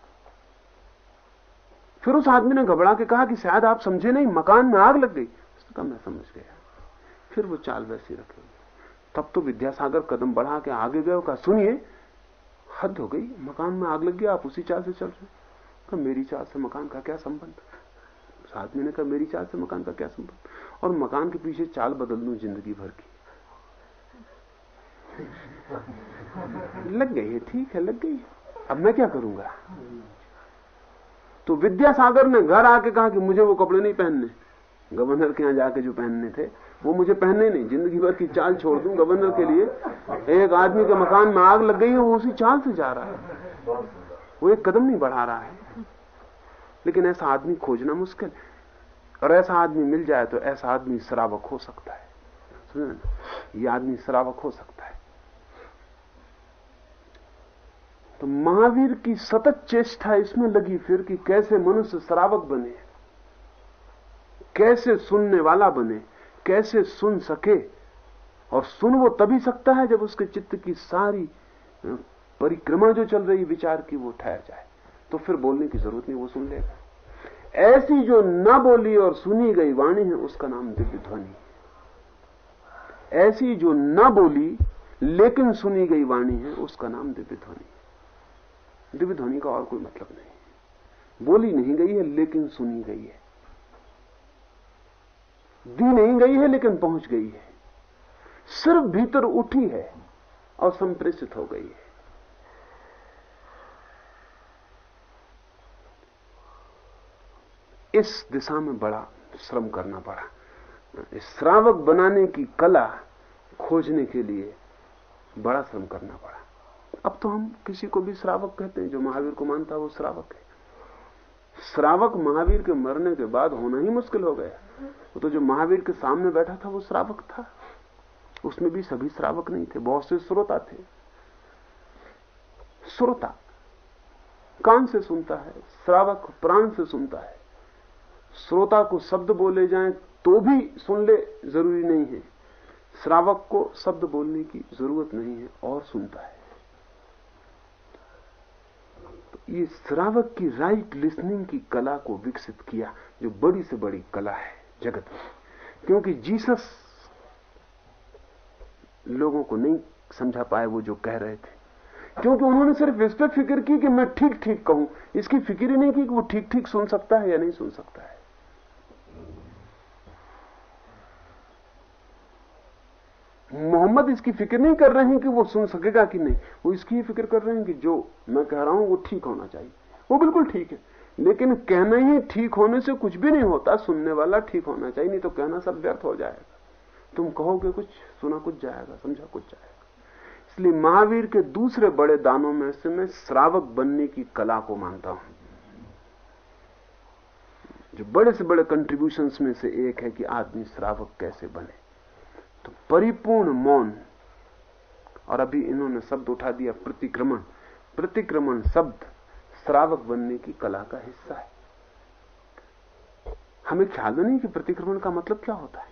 फिर उस आदमी ने घबरा के कहा कि शायद आप समझे नहीं, मकान में आग लग गई। उसने कहा, मैं समझ गया। फिर वो चाल वैसी रखे तब तो विद्यासागर कदम बढ़ा के आगे गए कहा, सुनिए, हद हो गई, मकान में आग लग गया, आप उसी चाल से चल रहे कहा, मेरी चाल से मकान का क्या संबंध? आदमी ने कहा, मेरी चाल से मकान का क्या संबंध? और मकान के पीछे चाल बदल दू, ज़िंदगी भर की। लग गई है, ठीक है, लग गई अब मैं क्या करूँगा? तो विद्यासागर ने घर आके कहा कि मुझे वो कपड़े नहीं पहनने। गवर्नर के यहाँ जाके जो पहनने थे वो मुझे पहनने नहीं, ज़िंदगी भर की चाल छोड़ दूँ गवर्नर के लिए। एक आदमी के मकान में आग लग गई है, वो उसी चाल से जा रहा है। वो एक कदम नहीं बढ़ा रहा है। लेकिन ऐसा आदमी खोजना मुश्किल है। और ऐसा आदमी मिल जाए तो ऐसा आदमी शराबक हो सकता है। ना? ये आदमी शराबक हो सकता है। तो महावीर की सतत चेष्टा इसमें लगी फिर कि कैसे मनुष्य शराबक बने, कैसे सुनने वाला बने। कैसे सुन सके? और सुन वो तभी सकता है जब उसके चित्त की सारी परिक्रमा जो चल रही, विचार की वो ठहर जाए। तो फिर बोलने की ज़रूरत नहीं, वो सुन लेगा। ऐसी जो न बोली और सुनी गई वाणी है, उसका नाम दिव्य ध्वनि। ऐसी जो न बोली, लेकिन सुनी गई वाणी है, उसका नाम दिव्य ध्वनि। दिव्य ध्वनि का और कोई मतलब नहीं। बोली नहीं गई है, लेकिन सुनी गई है। दी नहीं गई है, लेकिन पहुँच गई है। सिर्फ़ भीतर उठी है और संप्रेषित हो गई है। इस दिशा में बड़ा श्रम करना पड़ा। श्रावक बनाने की कला खोजने के लिए बड़ा श्रम करना पड़ा। अब तो हम किसी को भी श्रावक कहते हैं, जो महावीर को मानता है, वो श्रावक है। श्रावक महावीर के मरने के बाद होना ही मुश्किल हो गया। वो तो जो महावीर के सामने बैठा था, वो श्रावक था। उसमें भी सभी श्रावक नहीं थे, बहुत से श्रोता थे। श्रोता कान से सुनता है, श्रावक प्राण से सुनता है। श्रोता को शब्द बोले जाएँ तो भी सुन ले, ज़रूरी नहीं है। श्रावक को शब्द बोलने की ज़रूरत नहीं है, और सुनता है। ये श्रावक की राइट लिसनिंग की कला को विकसित किया, जो बड़ी से बड़ी कला है जगत में क्योंकि जीसस लोगों को नहीं समझा पाए वो जो कह रहे थे। क्योंकि उन्होंने सिर्फ़ इस पर फ़िक्र की कि मैं ठीक ठीक कहूँ। इसकी फ़िक्र ही नहीं की कि वो ठीक ठीक सुन सकता है या नहीं सुन सकता है। मोहम्मद इसकी फ़िक्र नहीं कर रहे हैं कि वो सुन सकेगा कि नहीं। वो इसकी ही फ़िक्र कर रहे हैं कि जो मैं कह रहा हूँ वो ठीक होना चाहिए। वो बिल्कुल ठीक है। लेकिन कहना ही ठीक होने से कुछ भी नहीं होता। सुनने वाला ठीक होना चाहिए, नहीं तो कहना सब व्यर्थ हो जाएगा। तुम कहोगे कुछ, सुना कुछ जाएगा, समझा कुछ जाएगा। इसलिए महावीर के दूसरे बड़े दानों में से मैं श्रावक बनने की कला को मानता हूँ। जो बड़े से बड़े कंट्रीब्यूशंस में से एक है कि आदमी श्रावक कैसे बने। तो परिपूर्ण मौन। और अभी इन्होंने शब्द उठा दिया, प्रतिक्रमण। प्रतिक्रमण शब्द श्रावक बनने की कला का हिस्सा है। हमें ख्याल नहीं कि प्रतिक्रमण का मतलब क्या होता है।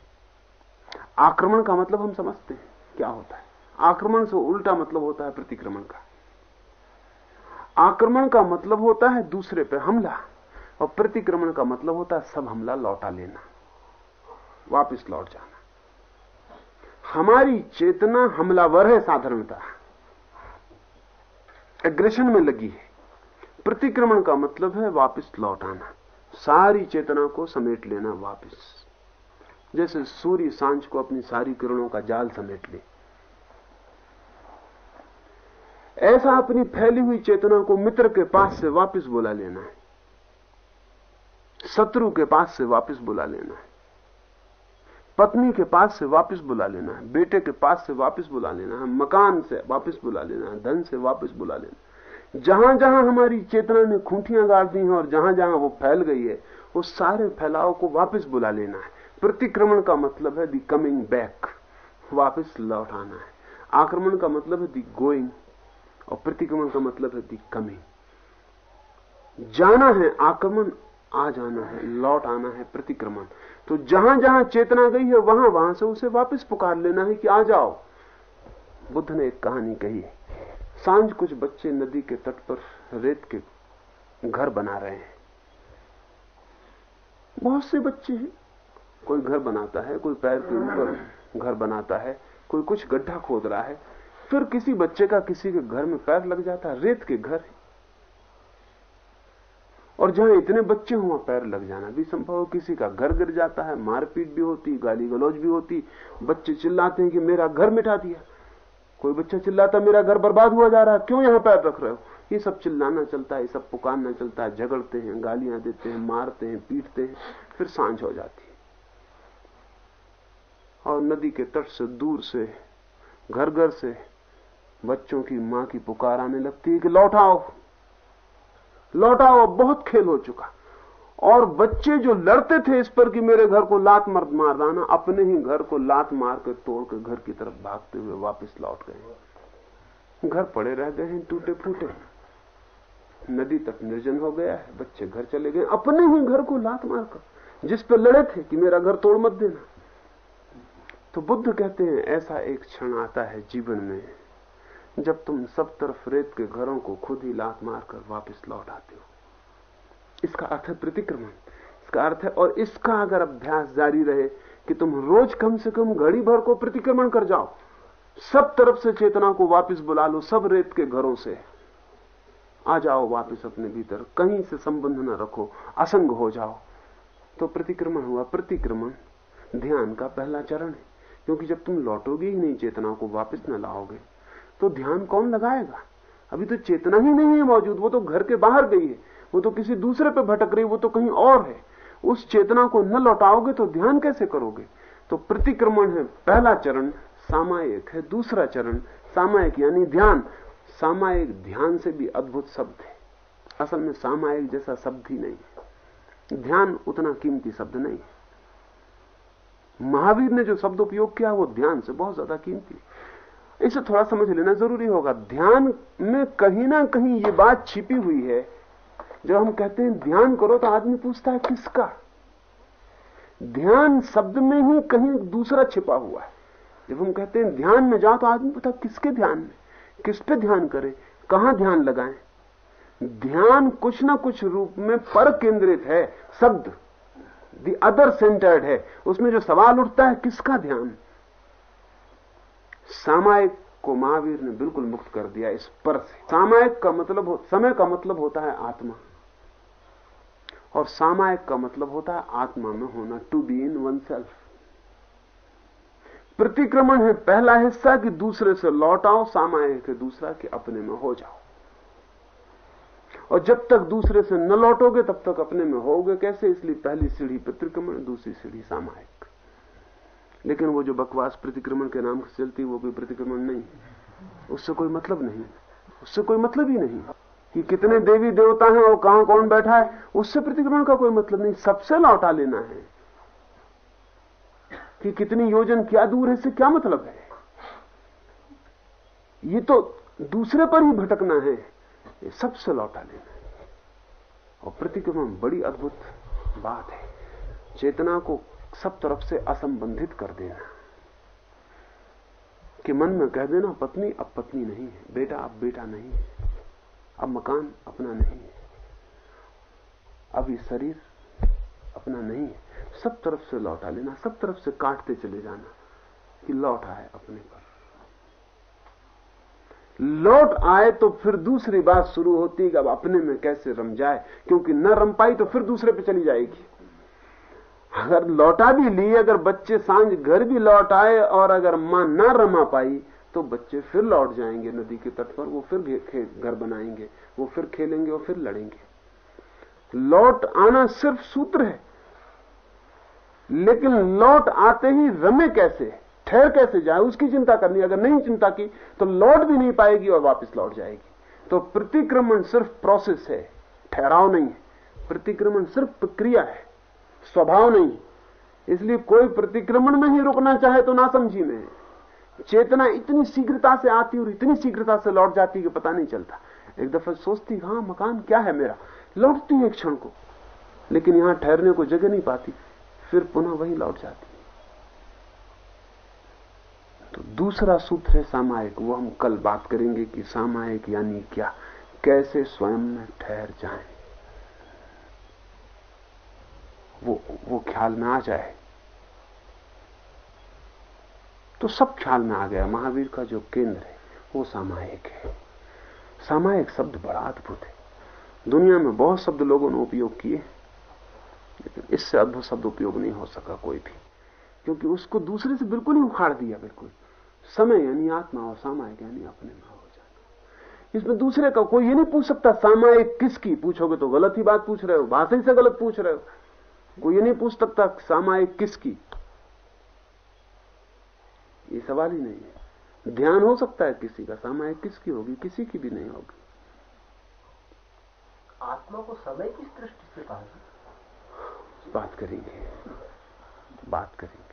आक्रमण का मतलब हम समझते हैं क्या होता है। आक्रमण से उल्टा मतलब होता है प्रतिक्रमण का। आक्रमण का मतलब होता है दूसरे पर हमला, और प्रतिक्रमण का मतलब होता है सब हमला लौटा लेना। वापस लौट जाना। हमारी चेतना हमलावर है साधारणता। एग्रेशन में लगी है। प्रतिक्रमण का मतलब है वापस लौट आना। सारी चेतना को समेट लेना वापस। जैसे सूर्य साँझ को अपनी सारी किरणों का जाल समेट ले। ऐसा अपनी फैली हुई चेतना को मित्र के पास से वापस बुला लेना है। शत्रु के पास से वापस बुला लेना है। पत्नी के पास से वापस बुला लेना है, बेटे के पास से वापस बुला लेना है, मकान से वापस बुला लेना है, धन से वापस बुला लेना जहाँ जहाँ हमारी चेतना ने खूंटियाँ गाड़ दी हैं और जहाँ जहाँ वो फैल गई है उस सारे फैलाव को वापस बुला लेना है। प्रतिक्रमण का मतलब है दी कमिंग बैक वापस लौट आना है। आक्रमण का मतलब है दी गोइंग और प्रतिक्रमण का मतलब है दी कमिंग जाना है आक्रमण, आ जाना है, लौट आना है प्रतिक्रमण। तो जहाँ जहाँ चेतना गई है, वहाँ वहाँ से उसे वापस पुकार लेना है कि आ जाओ। बुद्ध ने एक कहानी कही। है साँझ कुछ बच्चे नदी के तट पर रेत के घर बना रहे हैं। बहुत से बच्चे हैं। कोई घर बनाता है, कोई पैर के ऊपर घर बनाता है, कोई कुछ गड्ढा खोद रहा है। फिर किसी बच्चे का किसी के घर में पैर लग जाता है, रेत के घर और जहाँ इतने बच्चे हुआ पैर लग जाना भी संभव हो। किसी का घर गिर जाता है, मारपीट भी होती, गाली गलौज भी होती, बच्चे चिल्लाते हैं कि मेरा घर मिटा दिया। कोई बच्चा चिल्लाता, मेरा घर बर्बाद हुआ जा रहा है, क्यों यहाँ पैर रख रहे हो? ये सब चिल्लाना चलता है, ये सब पुकारना चलता है, झगड़ते हैं, गालियाँ देते हैं, मारते हैं, पीटते हैं, फिर साँझ हो जाती है। और नदी के तट से दूर से, घर घर से बच्चों की माँ की पुकार आने लगती है कि लौटाओ लौटाओ बहुत खेल हो चुका। और बच्चे जो लड़ते थे इस पर कि मेरे घर को लात मर्द मार दाना, अपने ही घर को लात मार कर तोड़ कर घर की तरफ़ भागते हुए वापस लौट गए। घर पड़े रह गए हैं टूटे फूटे नदी तक निर्जन हो गया है, बच्चे घर चले गए। अपने ही घर को लात मारकर जिस पर लड़े थे कि मेरा घर तोड़ मत देना। तो बुद्ध कहते हैं, ऐसा एक क्षण आता है जीवन में। जब तुम सब तरफ़ रेत के घरों को खुद ही लात मारकर वापस लौट आते हो। इसका अर्थ है प्रतिक्रमण। इसका अर्थ है, और इसका अगर अभ्यास जारी रहे कि तुम रोज कम से कम घड़ी भर को प्रतिक्रमण कर जाओ, सब तरफ़ से चेतना को वापस बुला लो, सब रेत के घरों से। आ जाओ वापस अपने भीतर, कहीं से संबंध न रखो, असंग हो जाओ। तो प्रतिक्रमण हुआ। प्रतिक्रमण ध्यान का पहला चरण है, क्योंकि जब तुम लौटोगे ही नहीं, चेतना को वापस न लाओगे। तो ध्यान कौन लगाएगा? अभी तो चेतना ही नहीं है मौजूद, वो तो घर के बाहर गई है। वो तो किसी दूसरे पे भटक रही वो तो कहीं और है। उस चेतना को न लौटाओगे तो ध्यान कैसे करोगे? तो प्रतिक्रमण है पहला चरण, सामायिक है दूसरा चरण, सामायिक यानी ध्यान। सामायिक ध्यान से भी अद्भुत शब्द है। असल में सामायिक जैसा शब्द ही नहीं है। ध्यान उतना कीमती शब्द नहीं है। महावीर ने जो शब्द उपयोग किया, वो ध्यान से बहुत ज़्यादा कीमती इसे थोड़ा समझ लेना ज़रूरी होगा। ध्यान में कहीं ना कहीं ये बात छिपी हुई है। जब हम कहते हैं ध्यान करो तो आदमी पूछता है, किसका? ध्यान शब्द में ही कहीं दूसरा छिपा हुआ है। जब हम कहते हैं ध्यान में जाओ तो आदमी पता किसके ध्यान में? किस पे ध्यान करे? कहाँ ध्यान लगाएँ? ध्यान कुछ ना कुछ रूप में पर केंद्रित है। शब्द दी अदर सेंटर्ड है। उसमें जो सवाल उठता है, किसका ध्यान? सामायिक को महावीर ने बिल्कुल मुक्त कर दिया इस पर से। सामायिक का मतलब हो, समय का मतलब होता है आत्मा। और सामायिक का मतलब होता है आत्मा में होना to be in oneself प्रतिक्रमण है पहला हिस्सा कि दूसरे से लौट आओ सामायिक है दूसरा कि अपने में हो जाओ। और जब तक दूसरे से न लौटोगे तब तक अपने में होगे कैसे? इसलिए पहली सीढ़ी प्रतिक्रमण दूसरी सीढ़ी सामायिक। लेकिन वो जो बकवास प्रतिक्रमण के नाम से चलती, वो कोई प्रतिक्रमण नहीं उससे कोई मतलब नहीं। उससे कोई मतलब ही नहीं कि कितने देवी देवता हैं और कहाँ कौन बैठा है। उससे प्रतिक्रमण का कोई मतलब नहीं। सबसे लौटा लेना है कि कितनी योजन क्या दूर है, इससे क्या मतलब है। ये तो दूसरे पर ही भटकना है। ये सबसे लौटा लेना है। और प्रतिक्रमण बड़ी अद्भुत बात है। चेतना को सब तरफ़ से असंबंधित कर देना। कि मन में कह देना, पत्नी अब पत्नी नहीं है, बेटा अब बेटा नहीं है, अब मकान अपना नहीं है, अब ये शरीर अपना नहीं है। सब तरफ़ से लौटा लेना, सब तरफ़ से काटते चले जाना कि लौट आए अपने पर। लौट आए तो फिर दूसरी बात शुरू होती है कि अब अपने में कैसे रम जाए, क्योंकि न रम पाई तो फिर दूसरे पे चली जाएगी। अगर लौटा भी ली, अगर बच्चे साँझ घर भी लौट आए और अगर माँ ना रमा पाई तो बच्चे फिर लौट जाएँगे नदी के तट पर, वो फिर घर बनाएँगे, वो फिर खेलेंगे और फिर लड़ेंगे। लौट आना सिर्फ़ सूत्र है। लेकिन लौट आते ही रमे कैसे, ठहर कैसे जाए, उसकी चिंता करनी अगर नहीं चिंता की तो लौट भी नहीं पाएगी और वापस लौट जाएगी। तो प्रतिक्रमण सिर्फ़ प्रोसेस है, ठहराव नहीं है। प्रतिक्रमण सिर्फ़ प्रक्रिया है। स्वभाव नहीं। इसलिए कोई प्रतिक्रमण में ही रुकना चाहे तो ना समझी में। चेतना इतनी शीघ्रता से आती और इतनी शीघ्रता से लौट जाती कि पता नहीं चलता। एक दफ़ा सोचती हाँ मकान क्या है मेरा? लौटती है क्षण को। लेकिन यहाँ ठहरने को जगह नहीं पाती। फिर पुनः वही लौट जाती। तो दूसरा सूत्र है सामायिक। वो हम कल बात करेंगे कि सामायिक यानी क्या? कैसे स्वयं में ठहर जाएँ? वो वो ख्याल में आ जाए। तो सब ख्याल में आ गया। महावीर का जो केंद्र है, वो सामायिक है। सामायिक शब्द बड़ा अद्भुत है। दुनिया में बहुत शब्द लोगों ने उपयोग किए लेकिन इससे अद्भुत शब्द उपयोग नहीं हो सका कोई भी। क्योंकि उसको दूसरे से बिल्कुल ही उखाड़ दिया, बिल्कुल। समय यानी आत्मा और सामायिक यानी अपने में हो जाना। इसमें दूसरे का कोई ये नहीं पूछ सकता, सामायिक किसकी? पूछोगे तो गलत ही बात पूछ रहे हो भाषा से गलत पूछ रहे हो। कोई ये नहीं पूछ सकता सामायिक किसकी। ये सवाल ही नहीं है। ध्यान हो सकता है किसी का सामायिक किसकी होगी किसी की भी नहीं होगी। आत्मा को समय किस दृष्टि से कहा बात करेंगे। बात करेंगे।